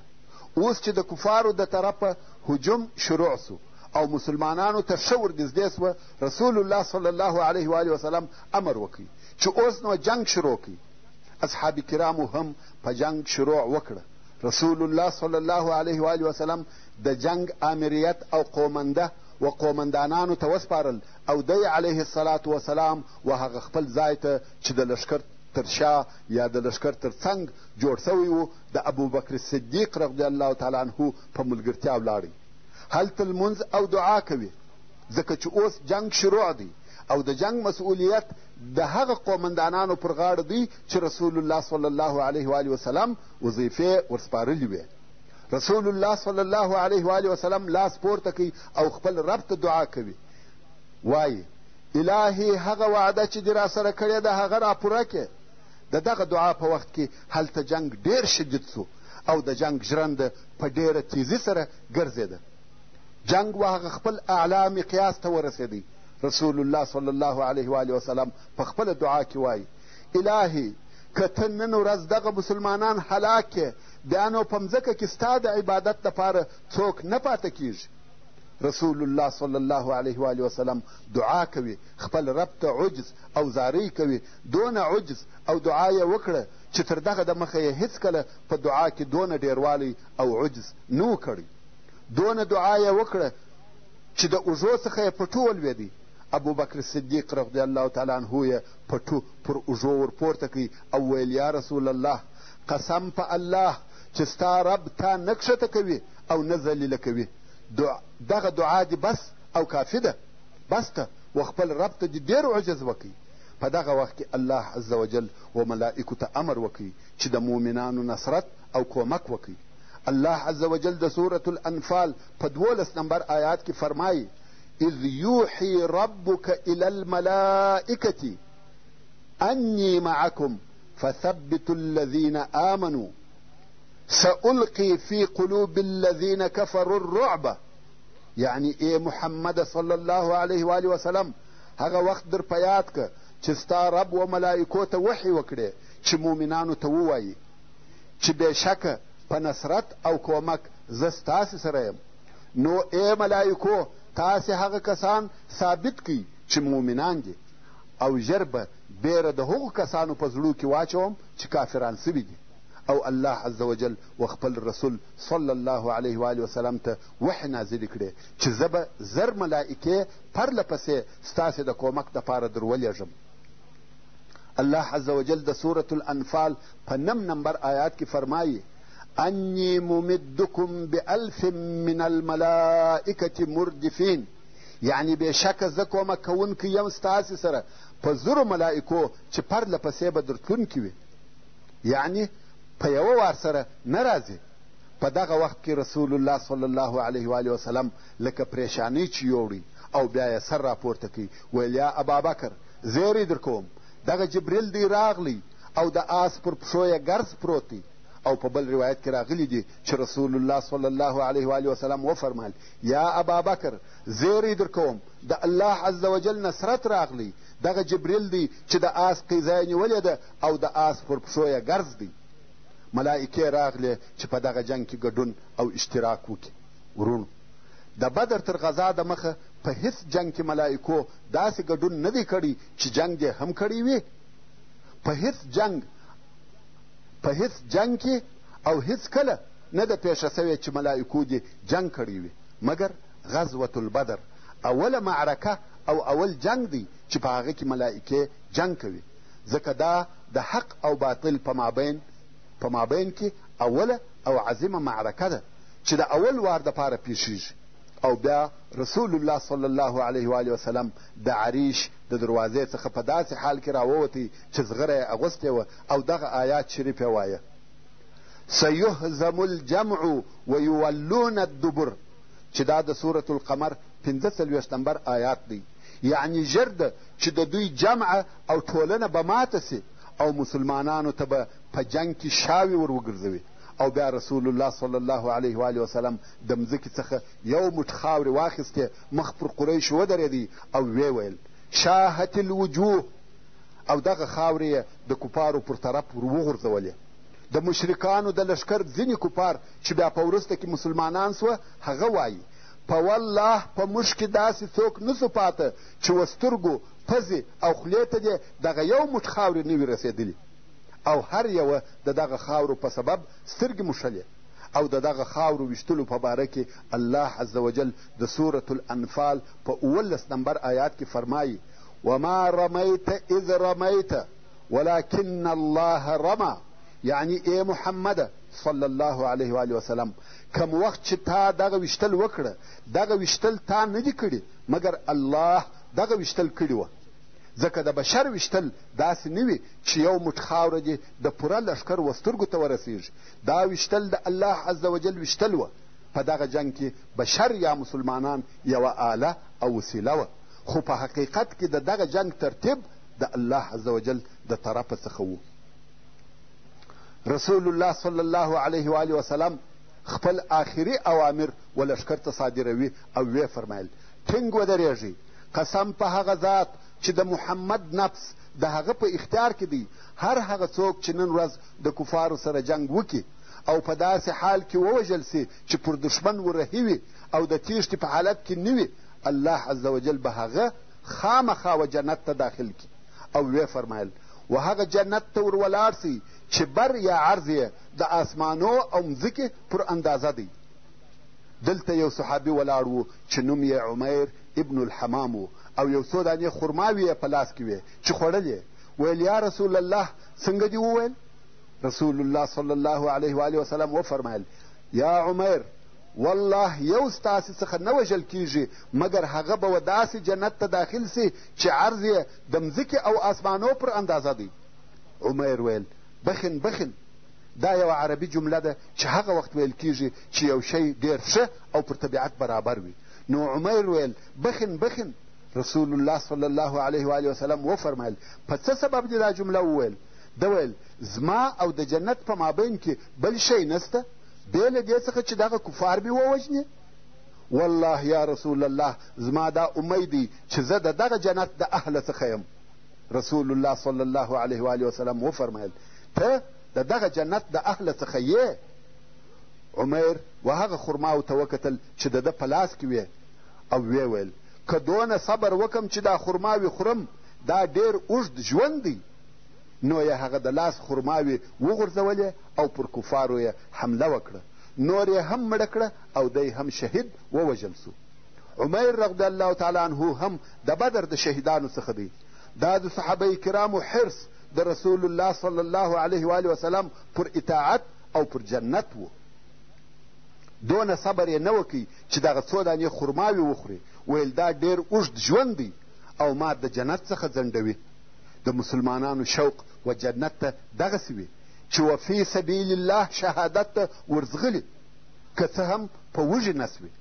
اوس چې د کفارو د طرفه هجوم شروع سو او مسلمانانو ته ښه ورنږدې سوه رسول الله صلی الله علیه و آله وسلم امر وکړي چې اوس نو جنګ شروع کړي اصحاب کرامو هم په جنګ شروع وکړه رسول الله صلی الله علیه و آله وسلم د جنګ آمریت او قومنده و قومندانانو ته وسپارل او دی علیه الصلاة وسلام و هغه خپل ځای ته چې د لښکر تر شا یا د لښکر تر څنګ جوړ سوی و د ابوبکر صدیق رضی الله تعالی عنه په ملګرتیا ولاړی هلته لمونځ او دعا کوي ځکه چې اوس جنګ شروع دی او د جنګ مسؤلیت د هغه قومندانانو پر غاړه دی چې رسول الله صلی الله علیه و آله وسلم وظیفې ورسپارلې وې رسول الله صلی الله علیه و آله وسلم لاس پورته کوي او خپل رب ته دعا کوي وایي الهي هغه وعده چې دې راسره کړې ده هغه راپوره کړې د دغه دعا په وخت کې هلته جنګ ډېر شدید سو او د جنګ ژرنده په ډېره تیزي سره ګرځېده جنګ و هغه خپل اعلی مقیاس ته ورسېدی رسول الله صلی الله علیه و آله وسلم په خپله دعا کې وایي الهي که ته نن ورځ دغه مسلمانان هلاک کې بیا نو په مځکه کې ستا د عبادت لپاره څوک نه پاته کیږي رسول الله صلی الله علیه و وسلم دعا کوي خپل رب ته عجز او زاری کوي دونه عجز او دعا یې وکړه چې تر دغه د مخه یې هیڅکله په دعا کې دونه ډیروالی او عجز نه کړی دونه دعا یې وکړه چې د اوږو څخه یې پټو ولوېدی ابوبکر صدیق رضی الله تعالی عنه یې پټو پر اوږو ورپورته کړ او ویل یا رسول الله قسم په الله چې ستا رب تا نه کښته کوي او نه ذلیله کوي دغه دعا دې بس او کافي ده بس ته و خپل رب ته دې ډېر عجز وکړي په دغه وخت کې الله عز وجل و ملائکو ته امر وکړي چې د مؤمنانو نصرت او کومک وکړي الله عز وجل د سورة الانفال په دولس نمبر آیات کې فرمایي اذ یوحي ربک الی الملائکة انی معکم فثبتوا الذین آمنوا سألقي في قلوب الذين كفروا الرعب یعنی ای محمد صلی الله علیه و آله وسلم هغه وخت در په یاد که چې ستا رب و ملائکو ته وحي وکړې چې مؤمنانو ته ووایي چې بېشکه په نصرت او کومک زه ستاسې سره یم نو ای ملایکو تاسې هغه کسان ثابت کړئ چې مؤمنان دي او ژر به بیره د هغو کسانو په زړو کې واچوم چې کافران سوي دي او الله عز وجل و خپل رسول صلی الله علیه و آله وسلم ته وحی نازلې کړې چې زه به زر ملائکې پرله پسې ستاسې د کومک دپاره در ولېږم الله عز وجل د سورة الانفال په نم نمبر آیات کې فرمایي انی ممدکم بالف من الملائکة مردفین یعنی بېشکه زه کومه کوونکی یم ستاسې سره په زرو ملائکو چې پرله پسې به درتلونکي وي یعنی په یوه وار سره نه راځي په دغه وخت کې رسول الله صلی الله علیه و وسلم لکه پریشانۍ چې یوړي او بیا یې سر راپورته کوي ویل یا ابابکر زیری در کوم، دغه جبریل دی راغلی او د آس پر پښو یې ګرځ پروت دی او په بل روایت کې راغلي دي چې رسول الله صلی الله علیه وآله وسلم وفرمایل یا ابابکر زیری در کوم د الله عز وجل نصرت راغلی دغه جبریل دی چې د آس قیزه یې نیولې ده او د آس پر پښو یې ګرځ دی ملائکې راغلې چې په دغه جنګ کې ګډون او اشتراک وکړي وروڼو د بدر تر غزا د مخه په هیڅ جنګ کې ملایکو داسې ګډون نه دی کړی چې جنګ دې هم کړی وي په هیڅ جنګ په هیڅ جنګ کې او هیڅ کله نه ده پېښه سوې چې ملایکو دې جنګ کړی وي مګر غزوة البدر اوله معرکه او اول جنګ دی چې په هغه کې ملایکې جنګ کوي ځکه دا د حق او باطل په مابین په مابین کې اوله او عظیمه معرکه ده چې د اول وار دپاره پیښیږي او بیا رسول الله صلی الله علیه وآله وسلم د عریش د دروازې څخه په داسې حال کې راووتی چې زغره یې اغوستې وه او دغه آیات شریف یې وایه سیهزم الجمع ویولون الدبر چې دا د سورة القمر پنځه څلوېښت نمبر آیات دی یعنی ژر ده چې د دوی جمع او ټولنه به ماته سي او مسلمانانو ته به په جنګ کې شاوې ور وګرځوي او بیا رسول الله صلی الله علیه و آله وسلم د مځکې څخه یو موټ خاورې واخیستې مخ پر قریشو ودرېدی او ویې ویل شاهت الوجوه او دغه خاورې یې د کفارو پر طرف ور وغورځولې د مشرکانو د لښکر ځینې کفار چې بیا په وروسته کې مسلمانان سوه هغه وایي په والله په موږ کې داسې څوک نه سو پاته چې و سترګو پزې او خولې ته دې دغه یو موټ خاورې نه وي رسېدلي او هر یوه د دغه خاورو په سبب سترګې موښلې او د دغه خاورو ویشتلو په باره کې الله عز وجل د سورة الانفال په اوولس نمبر آیات کې فرمایي وما رمیت اذ رمیت ولكن الله رما یعنی ای محمد صلی الله علیه وآله وسلم کم وخت چې تا دغه ویشتل وکړه دغه ویشتل تا نه دي کړي مګر الله دغه ویشتل کړي وه ځکه د بشر ویشتل داسې نه وي چې یو موټ خاوره دې د پوره لښکر و سترګو ته ورسېږي، دا ویشتل د الله عز وجل ویشتل وه، په دغه جنګ کې بشر یا مسلمانان یوه آله او وسیله وه، خو په حقیقت کې د دغه جنګ ترتیب د الله عز وجل د طرفه څخه و. رسول الله صلی الله علیه و آله وسلم خپل آخري اوامر و لښکر ته صادروي او ویې فرمایل، ټینګ ودرېږئ، قسم په هغه ذات چې د محمد نفس د هغه په اختیار کې دی هر هغه څوک چې نن ورځ د کفارو سره جنګ وکړي او په داسې حال کې ووژل سي چې پر دښمن ورهي وي او د تیښتې په حالت کې نه وي الله عز وجل به هغه خامخا و جنت ته داخل کړي او ویې فرمایل و هغه جنت ته ور ولاړ سي چې بر یا عرض یې د آسمانو او مځکې پر اندازه دی دلته یو صحابي ولاړ و چې نوم یې عمیر ابن الحمام و او یو څو دانې خرماوې یې په لاس کې وې چې خوړلې ویل یا رسول الله څنګه دې وویل رسول الله صلی الله علیه و وسلم وفرمایل یا عمیر والله یو ستاسې څخه نه وژل کیږي مګر هغه به و داسې جنت ته داخل سي چې عرض یې د مځکې او آسمانو پر اندازه دی عمیر ویل بخن بخن دا یوه عربي جمله ده چې هغه وخت ویل کیږي چې یو شی ډېر ښه او پر طبیعت برابر وي نو عمیر ویل بخن بخن رسول الله صلی الله علیه و وسلم وفرمایل په څه سبب دې دا جمله وویل ده ویل زما او د جنت په مابین کې بل شی نسته بې له دې څخه چې دغه کفار مې ووژنې والله یا رسول الله زما دا امید دی چې زه د دغه جنت د اهله څخه یم رسول الله صلی الله علیه و آله وسلم وفرمایل ته د دغه جنت د اهله څخه یې عمیر و هغه خرماو ته وکتل چې د ده په لاس کې وې او ویې ویل که دونه صبر وکم چې دا خرماوې خورم دا ډېر اوږد ژوند دی نو یې هغه د لاس خرماوې وغورځولې او پر کفارو یې حمله وکړه نور یې هم مړه کړه او دی هم شهید ووژل سو عمیر رضی الله تعالی عنه هم د بدر د شهیدانو څخه دی دا د صحابه کرامو حرص د رسول الله صلی الله علیه و وسلم پر اطاعت او پر جنت و دونه صبر یې نه وکړي چې دغه څو دانې خرماوې وخوري ویل دا ډېر اوږد ژوند دی او ما د جنت څخه ځنډوي د مسلمانانو شوق و جنت ته دغسې وي چې و فی سبیل الله شهادت ته ورځغلي که څه هم په وږي نس وي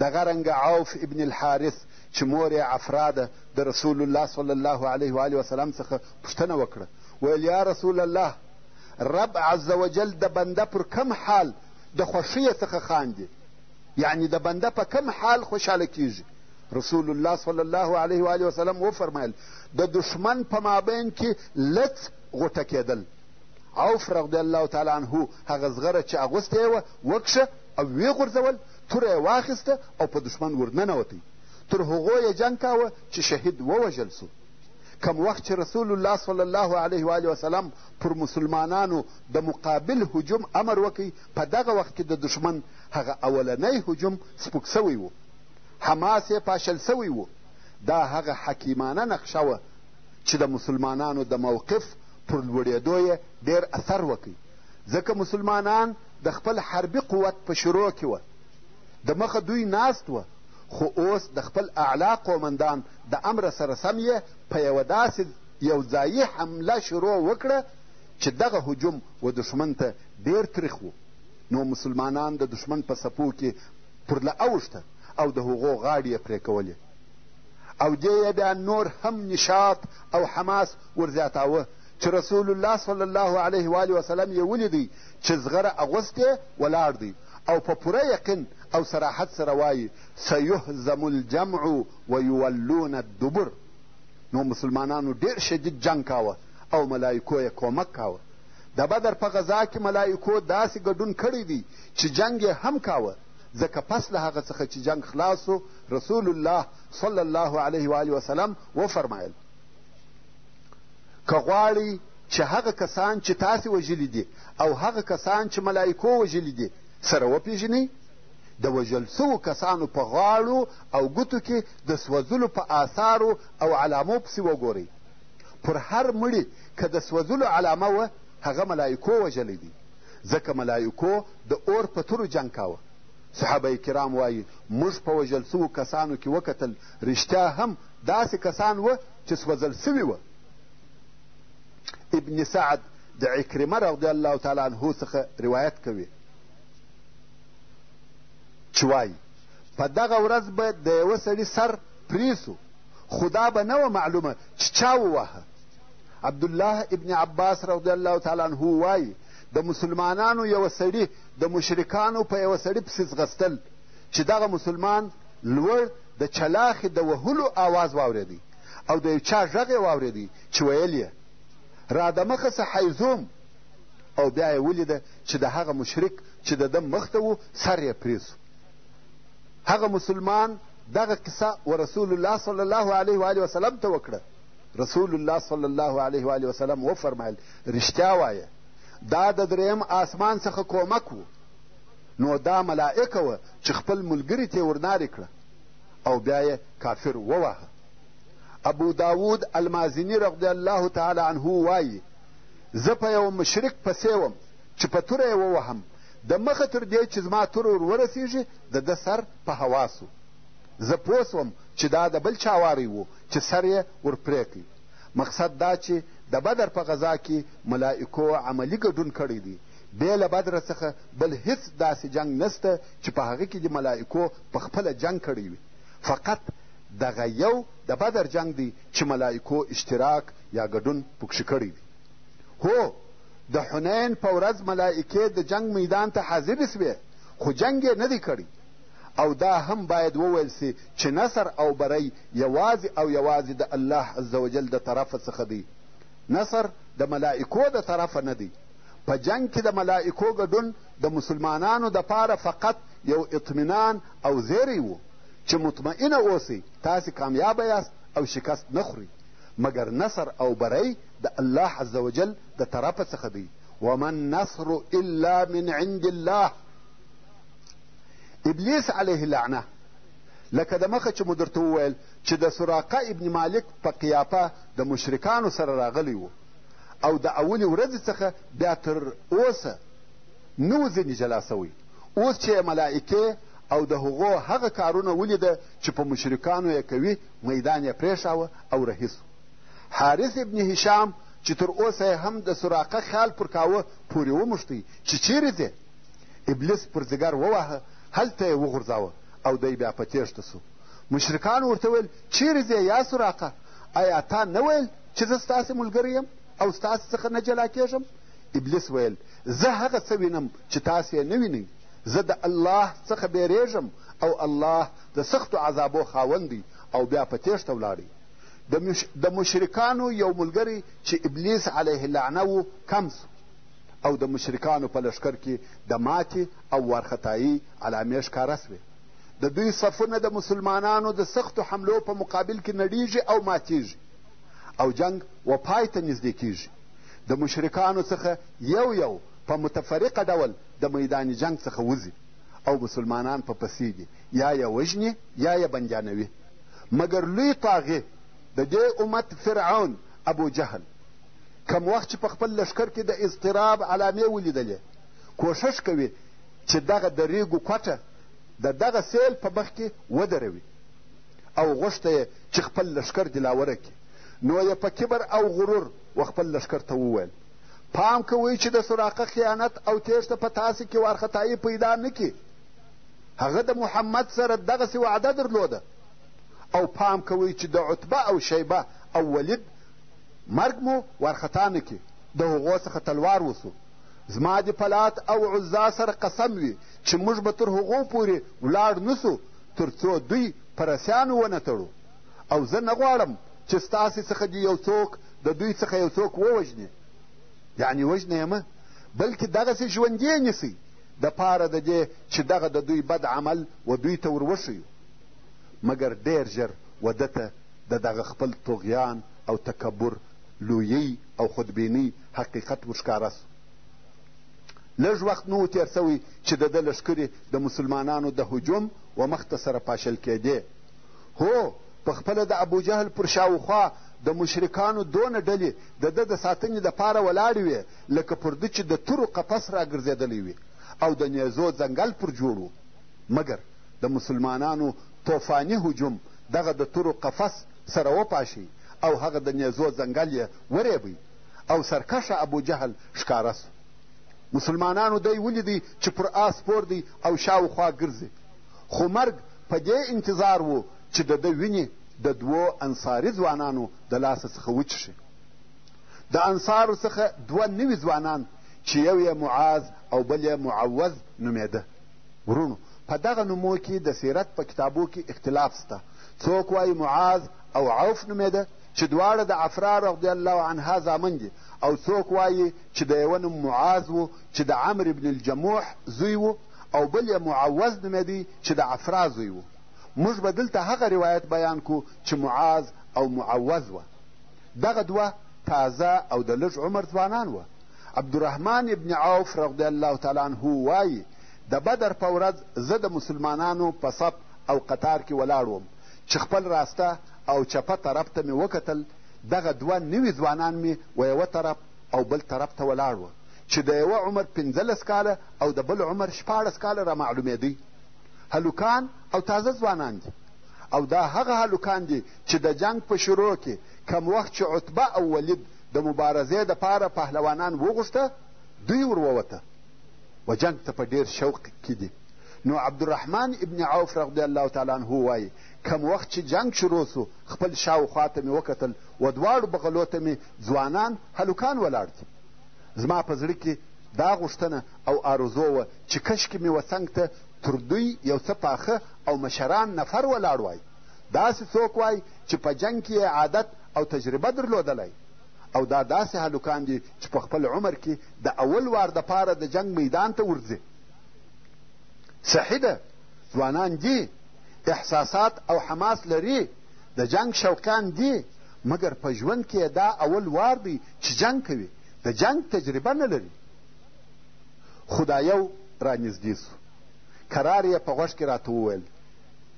دغه رنګه عوف ابن الحارث چې مور یې عفرا ده د رسول الله صلی الله علیه و آله وسلم څخه پوښتنه وکړه ویل یا رسول الله رب عز وجل د بنده پر کم حال د خوښیه څخه خاندي یعنی د بنده په کم حال خوشحاله کیږي رسول الله صلی الله علیه و آله وسلم وفرمایل د دشمن په مابین کې لڅ غوټه کېدل عوف رضی الله تعالی عنه هغه زغره چې اغوستې وه وکشه او ویې غورځول، توره یې واخیسته او په دښمن ورننوتی، تر هغو یې جنګ کاوه چې شهید ووژل شو. کوم وخت چې رسول الله صلی الله علیه و آله وسلم پر مسلمانانو د مقابل هجوم امر وکړ په دغه وخت کې د دښمن هغه اولنی هجوم سپک سوی و حماس یې پاشل سوی و دا هغه حکیمانه نقشه وه چې د مسلمانانو د موقف پر لوړېدو یې ډېر اثر وکړ ځکه مسلمانان د خپل حربي قوت په شروع کې وه د مخه دوی ناست وه خو اوس د خپل اعلا قومندان د امر سره سم یې په یوه داسې یو ځایي حمله شروع وکړه چې دغه هجوم و دښمن ته ډېر تریخ و نو مسلمانان د دښمن په سپو کې پرله اوښته او د هغو غاړې یې پرې کولې او دې یې بیا نور هم نشاط او حماس ورزیاتاوه چې رسول الله صلی الله علیه و آله وسلم یې ولیدی چې زغره اغوستې ولاړ دی او په پوره یقین او صراحت سره وایي سیهزم الجمع ویولون الدبر نو مسلمانانو ډېر شدید جنګ کاوه او ملایکو یې کومک کاوه د بدر په غذا کې ملایکو داسې ګډون کړی دی چې جنګ یې هم کاوه ځکه پس له هغه څخه چې جنګ خلاص سو رسول الله صلی الله علیه و آله وسلم وفرمایل که غواړئ چې هغه کسان چې تاسې وژلي دي او هغه کسان چې ملایکو وژلي دي سره وپېژنئ د وژل سوو کسانو په غاړو او ګوتو کې د سوځلو په آثارو او علامو پسې وګورئ پر هر مړي که د سوځلو علامه وه هغه ملایکو وژلی دی ځکه ملایکو د اور په تورو جنګ کاوه صحابه کرام وایي موږ په وژل سوو کسانو کې وکتل رښتیا هم داسې کسان وه چې سوځل سوي وه ابن سعد د عکرمه رضی الله تعالی عنه څخه روایت کوي چې وایي په دغه ورځ به د یوه سړي سر پرې سو خو دا به نه وه معلومه چې چا ووهه عبدالله ابن عباس رضی الله تعالی عنه وایي د مسلمانانو یوه سړي د مشرکانو په یوه سړي پسې ځغستل چې دغه مسلمان لوړ د چلاخې د وهلو آواز واورېدی او د یو چا غږ یې واورېدی چې ویل یې را د مخه سه حیزوم او بیا یې ولیده چې د هغه مشرک چې د ده مخ ته و سر یې پرې سو هغه مسلمان دغه قصه و رسول الله صلی الله علیه و آله وسلم ته وکړه رسول الله صلی الله علیه و آله وسلم وفرمایل رښتیا وایه دا د دریم آسمان څخه کومک و نو دا ملائکه وه چې خپل ملګري تې ورنارې کړه او بیا یې کافر وواهه ابو داود المازني رضی الله تعالی عنه وایي زه په یو مشرک پسې وم چې په توره یې ووهم د مخه تر دې چې زما تور ور ورسېږي د ده سر په هوا سو زه پوه سوم چې دا د بل چا واری و چې سر یې ور پرې کړي مقصد دا چې د بدر په غذا کې ملائکو عملي ګډون کړی دی بې له بدر څخه بل هیڅ داسې جنګ نسته چې په هغه کې دې ملائکو په خپله جنګ کړی وي فقط دغه یو د بدر جنګ دی چې ملائکو اشتراک یا ګډون پکښې کړی دی هو د حنین په ورځ ملائکې د جنګ میدان ته حاضرې سوې خو جنګ یې نه دی کړی او دا هم باید وویل سي چې نصر او بری یوازې او یوازې د الله عز وجل د طرفه څخه دی نصر د ملائکو د طرفه نه دی په جنګ کې د ملائکو ګډون د مسلمانانو دپاره فقط یو اطمینان او زیری و چې مطمئنه اوسئ تاسې کامیابه یاست او شکست نه خورئ مګر نصر او بری د الله عز وجل د طرفه څخه دی ومن نصر الا من عند الله ابلیس علیه لعنه لکه د مخه چې مو درته وویل چې د سراقه ابن مالک په قیافه د مشرکانو سره راغلی و او د اولې ورځې څخه بیا تر اوسه نه و ځینې جلا سوی اوس چې یې ملائکې او د هغو هغه کارونه ولیده چې په مشرکانو یې کوي میدان یې پرېښاوه او رهي سو حارث ابن هشام چې تر اوسه یې هم د سراقه خیال پر کاوه پورې وموښتی چې چیرې ځې ابلیس پر ځګر وواهه هلته یې وغورځاوه او دی بیا په تېښته سو مشرکان ورته ویل چیرې ځې یا سراقه ایا تا نه ویل چې زه ستاسې ملګری یم او ستاسې څخه نه جلا کېږم ابلیس ویل زه هغه څه وینم چې تاسې یې نه وینئ زه د الله څخه بیریږم او الله د سختو عذابو خاوند دی او بیا په تیښته ولاړی د مشرکانو یو ملګری چې ابلیس علیه لعنه و کم سو او د مشرکانو په لښکر کې د ماتې او وارخطایي علامې ښکاره سوې د دوی صفونه د مسلمانانو د سختو حملو په مقابل کې نړیږي او ماتیږي او جنګ و پای ته نږدې کېږي د مشرکانو څخه یو یو په متفرقه ډول د میدان جنګ څخه وځي او مسلمانان په پسې دي یا یې وژني یا یې بندیانوي مګر لوی طاغي د دې امت فرعون ابو جهل کم وخت چې په خپل لښکر کې د اضطراب علامې ولیدلې کوښښ کوي چې دغه د ریګو کوټه د دغه سیل په مخ کې ودروي او غوښته یې چې خپل لښکر دلاوره کړي نو یې په کبر او غرور و خپل لښکر ته وویل پام کوئ چې د سراقه خیانت او تېښته په تاسې کې وارخطایي پیدا نه کړي هغه د محمد سره دغسې وعده درلوده او پام کوئ چې د عتبه او شیبه او ولید مرګ مو وارخطا نه کړي د هغو څخه تلوار وسو زما د پلات او عزا سره قسم وي چې موږ به تر هغو پورې ولاړ نسو تر څو دوی په رسیانو ونه تړو او زه نه غواړم چې ستاسې څخه دې یو څوک د دوی څخه یو څوک ووژني یعنې وژنه یې مه بلکې دغسې ژوندي یې نیسئ دپاره د دې چې دغه د دوی بد عمل و دوی ته ور وښیو مګر ډېر ژر و ده ته د دغه خپل طغیان او تکبر لویۍ او خودبینۍ حقیقت ورښکاره سو لږ وخت نه و تېر شوی چې د ده لښکرې د مسلمانانو د هجوم و مخ ته سره پاشل کېدې. هو! په خپله د ابوجهل پر شاوخوا د مشرکانو دونه ډلې د ده د ساتنې لپاره ولاړې وې لکه پر ده چې د تورو قفس راګرځېدلی وي او د نېزو ځنګل پر جوړ و. مګر د مسلمانانو طوفاني هجوم دغه د تورو قفس سره وپاشی او هغه د نېزو ځنګل یې ورېبی. او سرکښه ابوجهل ښکاره سو. مسلمانانو دی ولیدی چې پر آس سپور دی او شاوخوا ګرځې، خو مرګ په دې انتظار وو چې د ده وینې د دوو انصاري ځوانانو د لاسه څخه وچښي. د انصارو څخه دوه نوي ځوانان چې یو یې معاذ او بل یې معوذ نومېده. ورونو په دغه نومو کې د سیرت په کتابو کې اختلاف سته، څوک وایي معاذ او عوف نومېده چې دواړه د عفرا رضی الله عنها زامن دي او څوک وایي چې د یوه نوم معاذ و چې د عمر ابن الجموح زوی و او بل یې معوض نومېدی چې د عفرا زوی و موږ به دلته هغه روایت بیان کو چې معاذ او معوض وه دغه دوه تازه او د لږ عمر ځوانان وه عبدالرحمن ابن عوف رضی الله تعالی عنه وایي د بدر په ورځ زه د مسلمانانو په صف او قطار کې ولاړ وم چې خپل راسته او چپه طرف ته مې وکتل، دغه دوه نوي ځوانان مې و یوه طرف او بل طرف ته ولاړ و، چې د یوه عمر پنځلس کاله او د بل عمر شپاړس کاله را معلومېدی. هلکان او تازه ځوانان دي او دا هغه هلکان دي چې د جنګ په شروع کې کم وخت چې عتبه او ولید د مبارزې د پاره پهلوانان وغوښته دوی ورووته. و جنګ ته په ډېر شوق کې دي نو عبدالرحمن ابن عوف رضی الله تعالی عنه وایي کم وخت چې جنګ شروع سو خپل شاوخوا ته مې وکتل و دواړو بغلو ته مې ځوانان هلکان ولاړ دي زما په زړه کې دا غوښتنه او آرزو وه چې کشکې مې وڅنګ ته تر دوی یو څه پاخه او مشران نفر ولاړ وای داسې څوک وای چې په جنګ کې عادت او تجربه درلودلی او دا داسې هلکان دي چې په خپل عمر کې د اول وار دپاره د جنګ میدان ته ورځي صحي ده ځوانان دي احساسات او حماس لري د جنګ شوقیان دي مګر په ژوند کې دا اول وار دی چې جنګ کوي د جنګ تجربه نه لري خو دا یو رانږدې سو کرار یې په غوږ کې راته وویل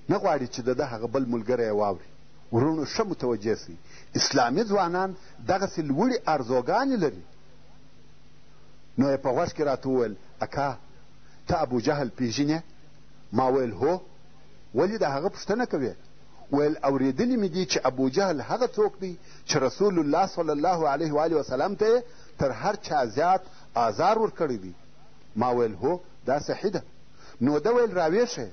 نه غواړي چې د ده هغه بل ملګری یې واوري وروڼو ښه متوجه شئ اسلامي ځوانان دغسې لوړي آرزوګانې لري. نو یې په غوږ کې راته وویل، اکا! ته ابوجهل پېژنې؟ ما ویل، هو! ولې د هغه پوښتنه کوې؟ ویل، اورېدلي مې دي چې ابوجهل هغه څوک دی چې رسول الله صلی الله علیه وآله وسلم ته یې تر هر چا زیات آزار ورکړی دی. ما ویل، هو! دا صحیح ده. نو ده ویل، راویښه!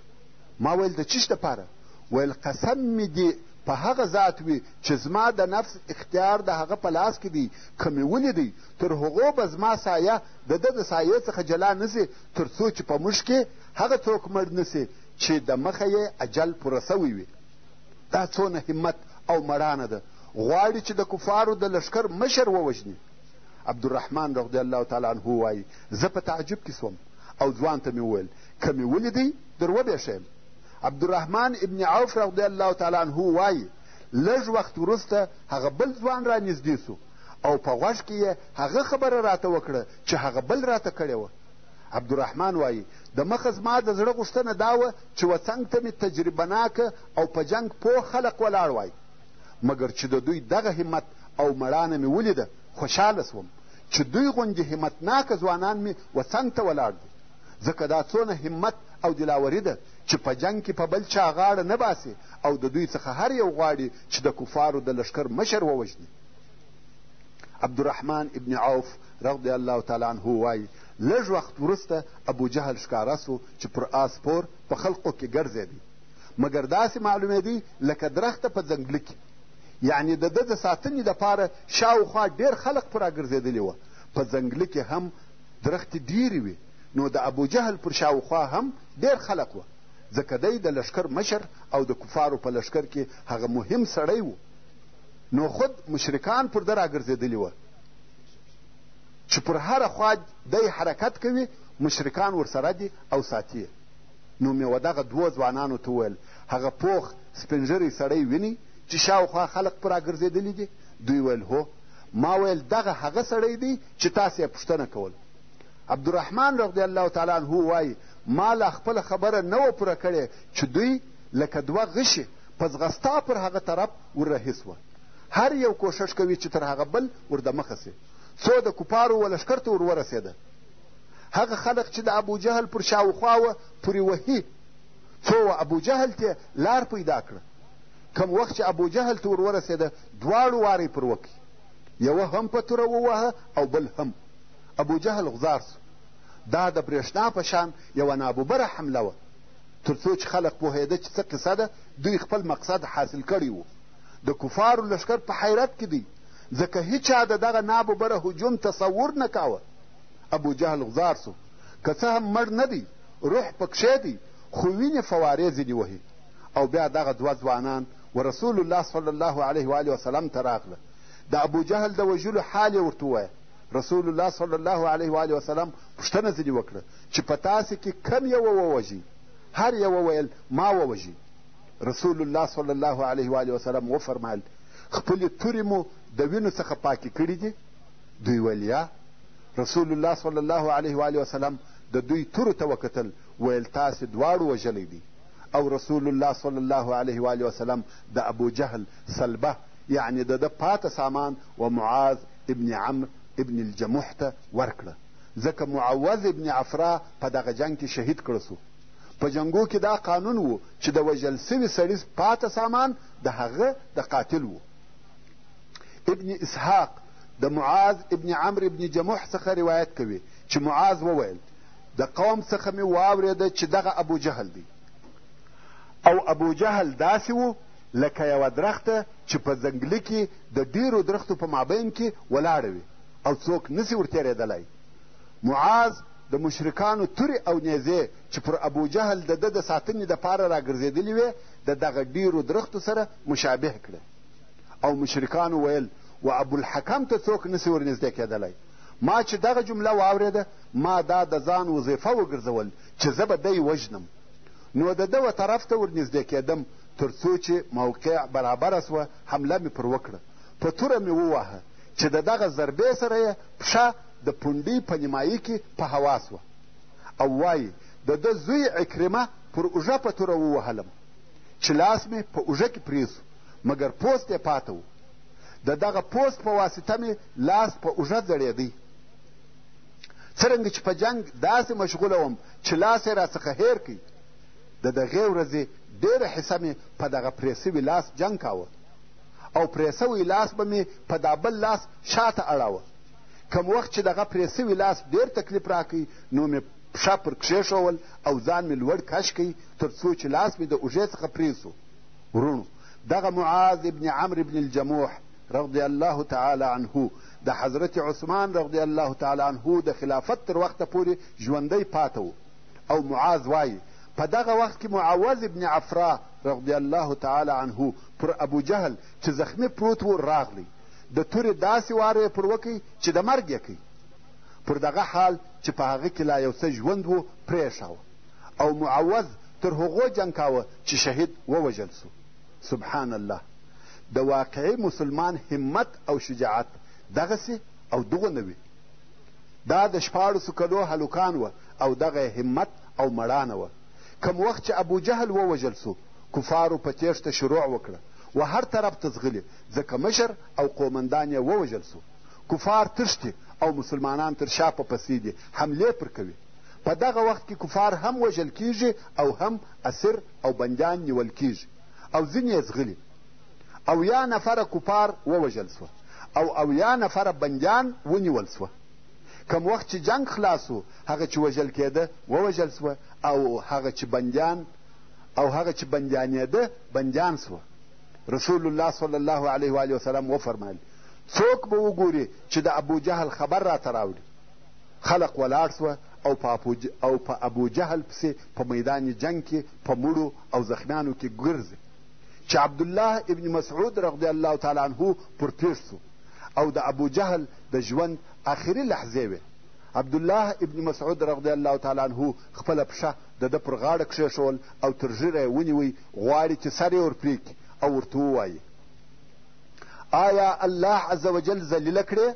ما ویل د چیش دپاره؟ ویل قسم مې دې په هغه ذات وي چې زما د نفس اختیار د هغه په لاس کې دی که مې ولیدی تر هغو به زما سایه د ده د سایې څخه جلا نه سي تر څو چې په موږ کې هغه څوک مړ نه سي چې د مخه یې اجل پوره سوی وي دا څونه همت او مړانه ده غواړي چې د کفارو د لښکر مشر ووژني عبدالرحمن رضی الله تعالی عنه وایي زه په تعجب کې سوم او ځوان ته مې وویل که مې ولیدی در وبېښیم. عبدالرحمن ابن عوف رضی الله تعالی عنه وایي لږ وخت وروسته هغه بل ځوان را نږدې سو او په غوږ کې یې هغه خبره راته وکړه چې هغه بل راته کړې وه عبدالرحمن وایي د مخه زما د زړه غوښتنه دا وه چې و څنګ ته مې تجربه ناکه او په جنګ پوه خلق ولاړ وای مګر چې د دوی دغه همت او مړانه مې ولیده خوشحاله سوم چې دوی غوندې همتناکه ځوانان مې و څنګ ته ولاړ دي ځکه دا څونه همت او دلاوري ده چې په جنګ کې په بل چا غاړه نه باسې او د دوی څخه هر یو غواړي چې د کفارو د لښکر مشر ووژني عبدالرحمن ابن عوف رضی الله تعالی عنه وایي لږ وخت وروسته ابو جهل ښکاره سو چې پر آس پور په خلقو کې ګرځېدی مګر داسې معلومېدی لکه درخته په ځنګله کې یعنې د ده د ساتنې دپاره شاوخوا ډېر خلق پر راګرځېدلي وه په ځنګله کې هم درختې ډېرې وې نو د ابوجهل پر شاوخوا هم ډېر خلک وه ځکه دی د لښکر مشر او د کفارو په لښکر کې هغه مهم سړی و نو خود مشرکان پر ده راګرځېدلي وه چې پر هره خوا دی حرکت کوي مشرکان ورسره دي او ساتي نو مې ودغه دوو ځوانانو ته وویل هغه پوخ سپینږیری سړی ویني چې شاوخوا خلق پر راګرځېدلي دي دوی ویل هو ما ویل دغه هغه سړی دی چې تاسې یې پوښتنه کول عبدالرحمن رضی الله تعالی عنه وایي ما لا خپله خبره نه وه پوره کړې چې دوی لکه دوه غشي په ځغستا پر هغه طرف وررهي سوه هر یو کوښښ کوي چې تر هغه بل وردمخه سي څو د کفارو و لښکر ته ور ورسېده هغه خلق چې د ابوجهل پر شاوخوا وه پورې وهي څو و ابوجهل ته لار پیدا کړه کم وخت چې ابوجهل ته ور ورسېده دواړو واری پر وکړي یوه هم په توره ووهه او بل هم ابوجهل غذار سو دا د برېښنا په شان یوه ناببره حمله وه تر څو چې خلک پوهېده چې څه قصه ده دوی خپل مقصد حاصل کړی و د کفارو لښکر په حیرت کې دی ځکه هیچا د دغه ناببره هجوم تصور نه کاوه ابوجهل غذار سو که څه هم مړ نه دی روح پکښې دی خو وینې فوارې ځینې وهي او بیا دغه دوه ځوانان ورسول الله صلی الله علیه وآله وسلم ته راغله د ابوجهل د وژلو حال یې ورته ووایه رسول الله صلی الله علیه وآله وسلم پوښتنه ځینې وکړه چې په تاسې کې کم یوه ووژي هر یوه ویل ما ووژي رسول الله صلی الله علیه وآله وسلم وفرمایل خپلې تورې مو د وینو څخه پاکې کړي دي دوی ویل یا رسول الله صلی الله علیه وآله وسلم د دوی تورو ته وکتل ویل تاسې دواړو وژلی دی او رسول الله صلی الله علیه و آله وسلم د ابوجهل صلبه یعنې د ده پاته سامان و معاذ ابن عمرو ابن الجموح ته ورکړه ځکه معوذ ابن عفرا په دغه جنګ کې شهید کړه سو په جنګو کې دا قانون و چې د وژل سوي سړي پاته سامان د هغه د قاتل و ابن اسحاق د معاذ ابن عمرو ابن جموح څخه روایت کوي چې معاذ وویل د قوم څخه مې واورېده چې دغه ابوجهل دی او ابوجهل داسې و لکه یوه درخته چې په ځنګلي کې د ډېرو درختو په مابین کې ولاړه وي او څوک نسي ورتېرېدلی معاذ د مشرکانو تورې او نیزې چې پر ابوجهل د ده د ساتنې دپاره راګرځېدلې وې د دغه ډېرو درختو سره مشابه کړې او مشرکانو ویل و ابوالحکم ته څوک نسي ورنږدې کېدلی ما چې دغه جمله واورېده ما دا د ځان وظیفه وګرځول چې زه به دی وژنم نو د ده و طرف ته ورنږدې کېدم تر څو چې موقع برابره سوه حمله مې پر وکړه په توره مې وواهه چې د دغه ضربې سره یې پښه د پونډۍ په نیمایي کې په هوا سوه او وایي د ده زوی عکرمه پر اوږه په توره ووهلم چې لاس مې په اوږه کې پرې سو مګر پوست یې پاته و د دغه پوست په واسطه مې لاس په اوږه ځړېدی څرنګه چې په جنګ داسې مشغوله وم چې لاس یې راڅخه هېر کړي د دغې ورځې ډېره حصه مې په دغه پرې سوي لاس جنګ کاوه او پرې سوی لاس به مې په دا بل لاس شاته اړاوه کم وخت چې دغه پرې سوي لاس ډېر تکلیف راکوي نو مې پښه پر کښېښول او ځان مې لوړ کش کوي تر څو چې لاس مې د اوږې څخه پرې سو وروڼو دغه معاذ ابن عمرو ابن الجموح رضی الله تعالی عنه د حضرت عثمان رضی الله تعالی عنه د خلافت تر وخته پورې ژوندی پاته و او معاذ وایي په دغه وخت کې معوذ ابن عفرا رضی الله تعالی عنه پر ابو جهل چې زخمی پروت و راغلی د تورې داسې واره یې پر وکړي چې د مرګ یې کوي پر دغه حال چې په هغه کې لا یو څه ژوند و پرېښاوه او معوض تر هغو جنګ کاوه چې شهید ووژل سو سبحان الله د واقعي مسلمان همت او شجاعت دغسې او دغونه وي دا د شپاړسو کلو هلکان وه او دغه همت او مړانه وه کم وخت چې ابو جهل ووژل سو کفارو په تېښته شروع وکړه و هر طرف ته ځغلي ځکه مشر او قومندان یې ووژل سو کفار تښتي او مسلمانان تر شا په پسې دي حملې پر کوي په دغه وخت کې کفار هم وژل کیږي او هم اسیر او بندیان نیول کیږي او ځینې یې ځغلي اویا نفره کفار ووژل سوه او اویا نفره بندیان ونیول سوه کم وخت چې جنګ خلاص سو هغه چې وژل کېده ووژل سوه او هغه چې بندیان او هغه چې بندیانېده بندیان سوه رسول الله صلی الله علیه و وسلم وفرمایل څوک به وګوري چې د ابوجهل خبر راته راوړي خلق ولاړ سوه او په او په ابو جهل پسې په میدان جنګ کې په مړو او زخمیانو کې ګرځي چې عبدالله ابن مسعود رضی الله تعالی عنه پر تېر سو او د ابو جهل د ژوند آخري لحظې وې عبدالله ابن مسعود رضی الله تعالی عنه خپله پښه د ده پر غاړه کښېښول او تر ږیره یې ونیوی غواړي چې سر یې ور پرې کړي او ورته ووایي آیا الله عز وجل ذلیله کړې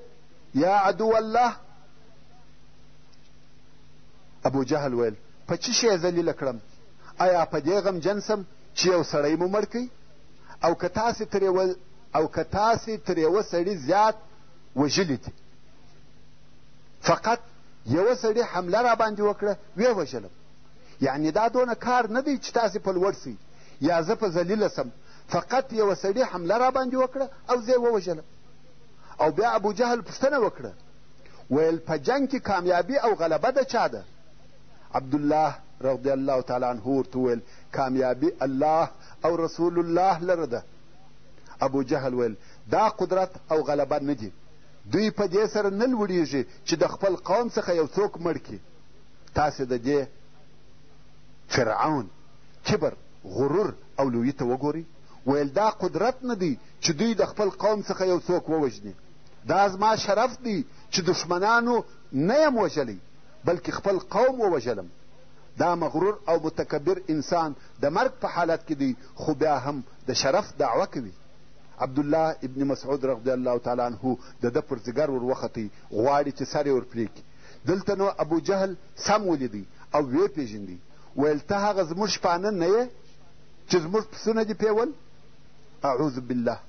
یا عدو الله ابو جهل ویل په چی شی ذلیله کړم ایا په دې غمجن سم چې یو سړی مو مړ کوي او که تاسې تر یوه او که تاسې تر یوه سړي زیات وژلي دي فقط یوه سړي حمله را باندې وکړه ویې وژلم یعنې دا دونه کار نه دی چې تاسې په لوړ سئ یا زه په ذلیله سم فقط یوه سړي حمله را باندې وکړه او زه یې ووژلم او بیا ابو جهل پوښتنه وکړه ویل په جنګ کې کامیابي او غلبه د چا ده عبدالله رضی الله تعالی عنه ورته وویل کامیابي الله او رسول الله لره ده ابو جهل ویل دا قدرت او غلبه نه دي دوی په دې سره نه لوړیږي چې د خپل قوم څخه یو څوک مړ کړي تاسې د دې فرعون کبر غرور او لویي ته وګورئ ویل دا قدرت نه دی چې دوی د خپل قوم څخه یو څوک ووژني دا زما شرف دی چې دښمنانو نه یم وژلی بلکې خپل قوم ووژلم دا مغرور او متکبر انسان د مرګ په حالت کې دی خو بیا هم د شرف دعوه کوي عبدالله ابن مسعود رضی الله تعالی عنه د ده پر ځګر ور وختی غواړي چې سر یې ور پرې کړي دلته نو ابو جهل سم ولیدی او ویې پېژندی ویل ته هغه زموږ شپانه نه یې چې زموږ پسونه دې پیول اعوذ بالله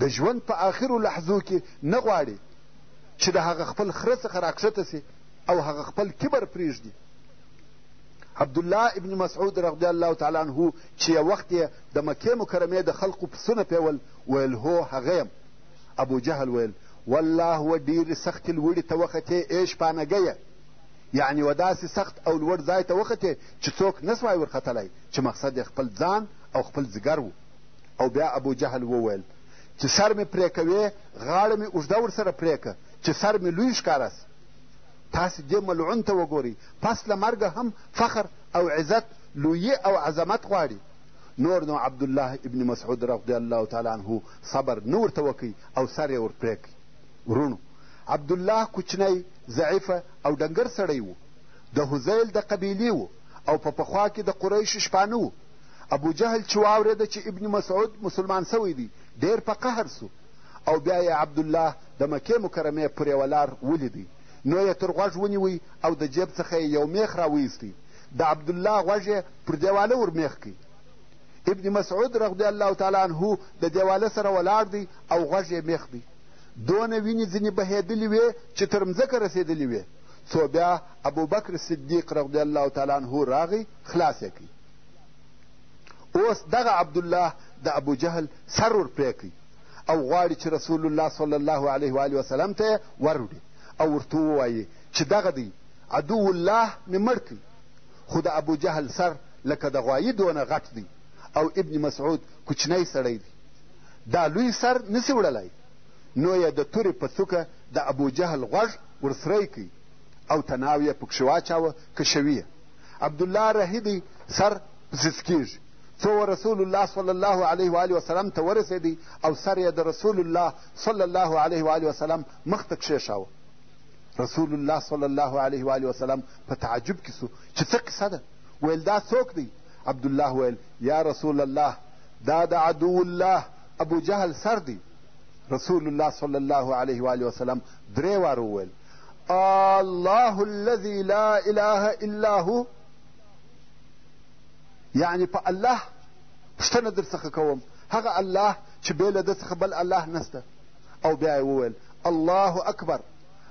د ژوند په آخرو لحظو کې نه غواړي چې د هغه خپل خره څخه راکښته سي او هغه خپل کبر پرېږدي عبدالله ابن مسعود رضی الله تعالی عنه چې یو وخت یې د مکې مکرمې د خلقو پسونه پیول ویل هو هغه یم ابو جهل ویل والله و ډېرې سختې لوړې ته وختې ای شپانګیه یعنې یوه داسې سخت او لوړ ځای ته وختې چې څوک نه سوای ورختلای چې مقصد یې خپل ځان او خپل ځګر و او بیا ابوجهل وویل چې سر مې پرې کوې غاړه مې اوږده ورسره پرې که چې سر مې لوی ښکاره سه تاسې دې ملعون ته وګورئ پس له مرګه هم فخر او عزت لویي او عظمت غواړي نور نو عبدالله ابن مسعود رضی الله تعالی عنه صبر نه ورته وکړي او سر یې ورپرې کړي روڼ عبدالله کوچنی ضعیفه او ډنګر سړی و د هذیل د قبیلې و او په پخوا کې د قریشو شپانه و ابو جهل چې واورېده چې ابن مسعود مسلمان سوی دی ډېر په قهر سو او بیا یې عبدالله د مکې مکرمې پر یوه لار ولیدی نو یې تر غوږ ونیوی او د جیب څخه یې یو میخ راویستی د عبدالله غوږ یې پر دیواله ور میخ کړي ابن مسعود رضی الله تعالی عنه د دیواله سره ولاړ دی او غوږ یې میخ دی دونه وینې ځینې بهېدلې وې چې تر مځکه رسېدلې وې څو بیا ابوبکر صدیق رضی الله تعالی عنه راغی خلاص یې کړي اوس دغه عبدالله د ابوجهل سر ور پرې کړي او غواړي چې رسول الله صلی الله علیه وآله وسلم ته یې وروړي او ورته ووایي چې دغه دی عدو الله مې مړ کړي خو د ابوجهل سر لکه د غوایي دونه غټ دی او ابن مسعود کوچنی سړی دی دا لوی سر نسی وړلای نو یې د تورې په څوکه د ابوجهل غوږ ورسری کوي او تناو یې پکښې واچاوه کشوي یې عبدالله رهي دی سر پسیس کېږي څو رسول الله صلی الله علیه و آله وسلم ته ورسېدی او سر یې د رسول الله صلی الله علیه و آله وسلم مخ ته کښېښاوه رسول الله صلی الله علیه و آله وسلم په تعجب کې سو چې څه قصه ده ویل دا څوک دی عبدالله ویل یا رسول الله دا د عدو الله ابو جهل سر دی رسول الله صلی الله علیه و آله وسلم درې واره وویل الله الذي لا اله الا هو یعنی په الله پوښتنه در څخه کوم هغه الله چې بې له ده څخه بل الله نسته او بیا یې وویل الله اکبر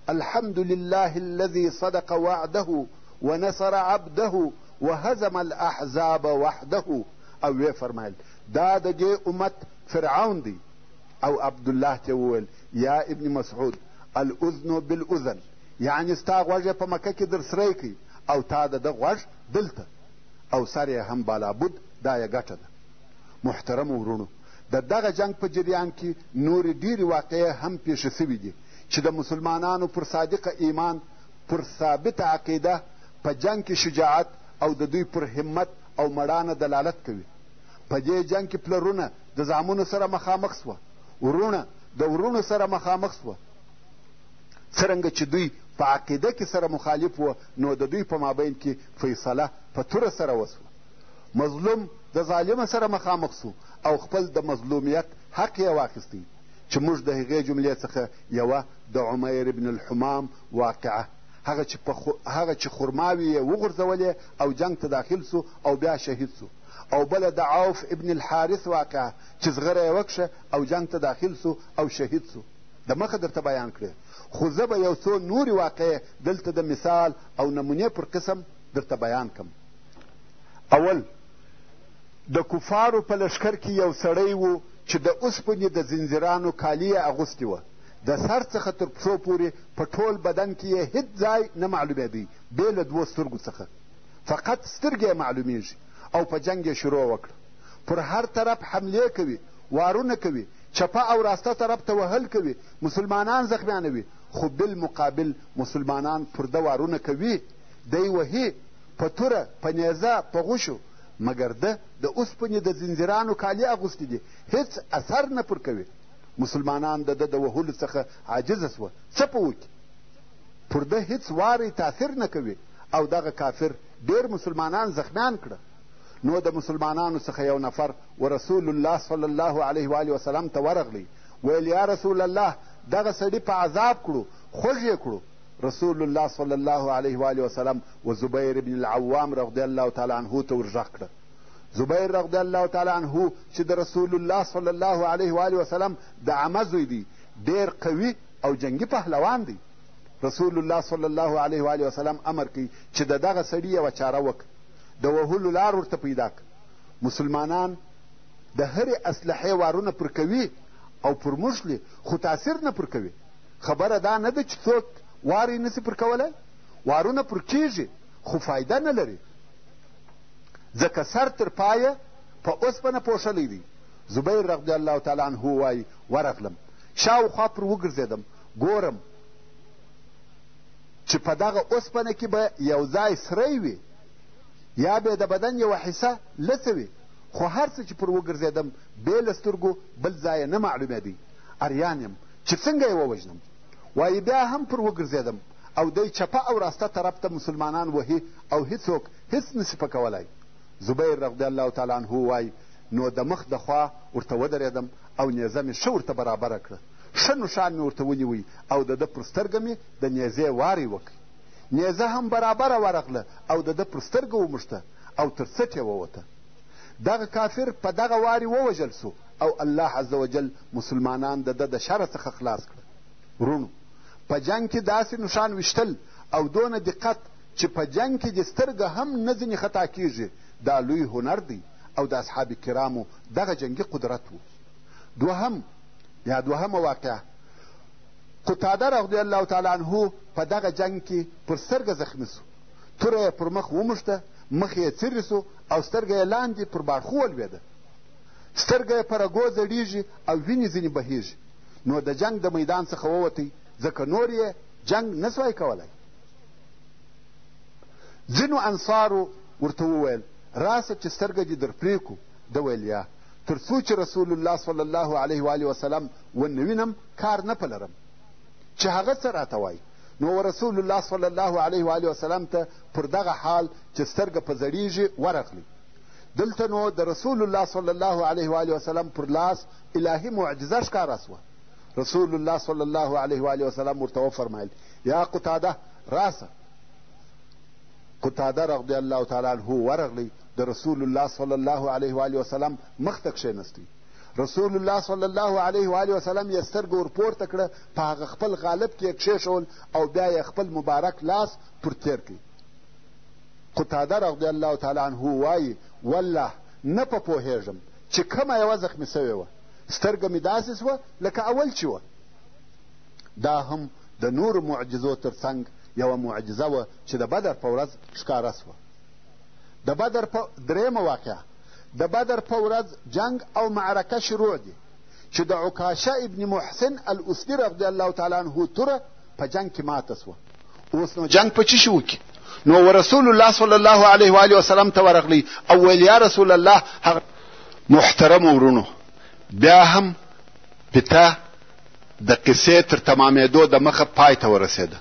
الحمد لله الذي صدق وعده ونصر عبده وهزم الاحزاب وحده او ویې فرمایل دا د دې امت فرعون دی او عبدالله ته وویل یا ابن مسعود الاذن بالاذن یعنې ستا غوږ یې په مکه کې در سری کوي او تا د ده غوږ دلته او سر یې هم بالابود دا یې ګټه ده محترمو وروڼو د دغه جنګ په جریان کې نورې ډېرې واقعې هم پیښې سوي دي چې د مسلمانانو پر صادقه ایمان پر ثابته عقیده، په جنګ کې شجاعت او د دوی پر همت او مړانه دلالت کوي. په دې جنګ کې پلرونه د زامنو سره مخامخ شوه، وروڼه د وروڼو سره مخامخ شوه. څرنګه چې دوی په عقیده کې سره مخالف وه، نو د دوی په مابین کې فیصله په توره سره وشوه. مظلوم د ظالم سره مخامخ شو او خپل د مظلومیت حق یې واخیستی. چې موږ د هغې جملې څخه یوه د عمیر ابن الحمام واقعه هغه چې په هغه چې خرماوې یې وغورځولې او جنګ ته داخل سو او بیا شهید سو او بله د عوف ابن الحارث واقعه چې زغره یې وکښه او جنګ ته داخل سو او شهید سو د مخه درته بیان کړې خو زه به یو څو نورې واقعې دلته د مثال او نمونې پر قسم درته بیان کم اول د کفارو په لښکر کې یو سړی و چې د اوسپنې د زنځیرانو کالي یې اغوستي وه د سر څخه تر پښو پورې په ټول بدن کې یې هیڅ ځای نه معلومېدی بې له دوو سترګو څخه فقط سترګې یې معلومیږي او په جنګ یې شروع وکړه پر هر طرف حملې کوي وارونه کوي چپه او راسته طرف ته وهل کوي مسلمانان زخمیانوي خو بالمقابل مسلمانان پر ده وارونه کوي دی وهي په توره په نیزه په غوشو مګر ده د اوسپنې د زنځیرانو کالي اغوستي دي هېڅ اثر نه پر کوي مسلمانان د ده د وهلو څخه عاجزه سوه څه په وکړي پر ده هېڅ واری تاثیر نه کوي او دغه کافر ډېر مسلمانان زخمیان کړه نو د مسلمانانو څخه یو نفر و رسول الله صلی الله علیه و وسلم ته ورغلی ویل یا رسول الله دغه سړي په عذاب کړو خوږ یې کړو رسول الله صلی الله علیه و آله وسلم و زبیر بن العوام رضی الله تعالی عنه ته ورږغ کړه زبیر رضی الله تعالی عنه چې د رسول الله صلی الله علیه و آله وسلم د عمه زوی دی ډېر قوي او جنګي پهلوان دی رسول الله صلی الله علیه و آله وسلم امر کوي چې د دغه سړي یوه چاره وکړه د وهلو لار ورته پیدا کړه مسلمانان د هرې اسلحې وارونه پر کوي او پر موږ خو تاثیر نه پر کوي خبره دا نه ده چې څوک وار یې نسي پر کولی وارونه پر کیږي خو فایده نه لري ځکه سر تر پایه په اوسپنه پوښلی دی زبیر رضی الله تعالی عنه وایي ورغلم شاوخوا پر وګرځېدم ګورم چې په دغه اوسپنه کې به یو ځای سری وي یا به د بدن یوه حصه لڅه وي خو هر څه چې پر وګرځېدم بې له سترګو بل ځای نه معلومېدی اریان یم چې څنګه یې ووژنم وایي بیا هم پر وګرځېدم او دی چپه او راسته طرف ته مسلمانان وهي او هیڅوک هیڅ نشي پکولای زبیر رضی الله تعالی عنه وایي نو د مخ د خوا ورته ودرېدم او نیزه مې ښه ورته برابره کړه ښه نښان مې ورته ونیوی او د ده پر سترګه مې د نیزې واری وکړ نیزه هم برابره ورغله او د ده پر سترګه وموښته او تر څټ یې ووته دغه کافر په دغه واري ووژل سو او الله عز وجل مسلمانان د ده د شر څخه خلاص کړل وروڼو په جنګ کې داسې نښان ویشتل او دونه دقت چې په جنګ کې دې سترګه هم نه ځینې خطا کیږي دا لوی هنر دی او د اصحاب کرامو دغه جنګي قدرت و دوهم یا دوهمه واقعه قتاده رضی الله تعالی عنه په دغه جنګ کې پر سترګه زخمي سو توره یې پر مخ وموښته مخ یې څري سو او سترګه یې لاندې پر باړخو ولوېده سترګه یې په رګو زړېږي او وینې ځینې بهیږي نو د جنګ د میدان څخه ووتی ځکه نور یې جنګ نه سوای کولی ځینو انصارو ورته وویل راسه چې سترګه دې در پرې کړو ده ویل یا تر څو چې رسول الله صلی الله علیه و وسلم ونه وینم کار نه پلرم چې هغه څه راته وایي نو رسول الله صلی الله علیه و آله وسلم ته پر دغه حال چې سترګه په زړیږي ورغلی دلته نو د رسول الله صلی الله علیه و آله وسلم پر لاس الهي معجزه ښکاره سوه رسول الله صلی الله علیه و آله وسلم ورته وفرمایل یا قتاده راسه قتاده رضی الله تعالی عنه ورغلی د رسول الله صلی الله علیه و آله وسلم مخ ته کښېنستی رسول الله صلی الله علیه و آله وسلم یې سترګه ورپورته کړه په هغه خپل غالب کې یې کښېښول او بیا یې خپل مبارک لاس پر تېر کړي قتاده رضی الله تعالی عنه وایي والله نه په پوهېږم چې کومه یوه زخمي سوې وه سترګه مې داسې سوه لکه اول چې وه دا هم د نورو معجزو تر څنګ یوه معجزه وه چې د بدر په ورځ ښکاره سوه د بدر په درېیمه واقعه د بدر په ورځ جنګ او معرکه شروع دي چې د عکاشه ابن محسن الاسدي رضی الله تعالی عنه توره په جنګ کې ماته سوه اوس نو جنګ په چی شي وکړي نو ورسول الله صلی الله علیه و آله وسلم ته ورغلی او ویل یا رسول الله هغه محترم ورونو بیا هم پتا د قصې تر تمامېدو د مخه پای ته ورسېده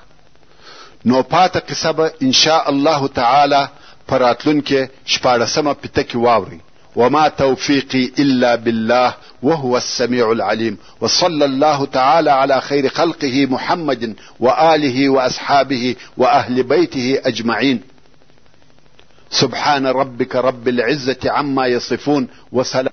نو پاته قصه به ان شاء الله تعالی په راتلونکې شپاړسمه پته کې واورئ وما توفيقي إلا بالله وهو السميع العليم وصلى الله تعالى على خير خلقه محمد وآله وأصحابه وأهل بيته أجمعين سبحان ربك رب العزة عما يصفون وسلام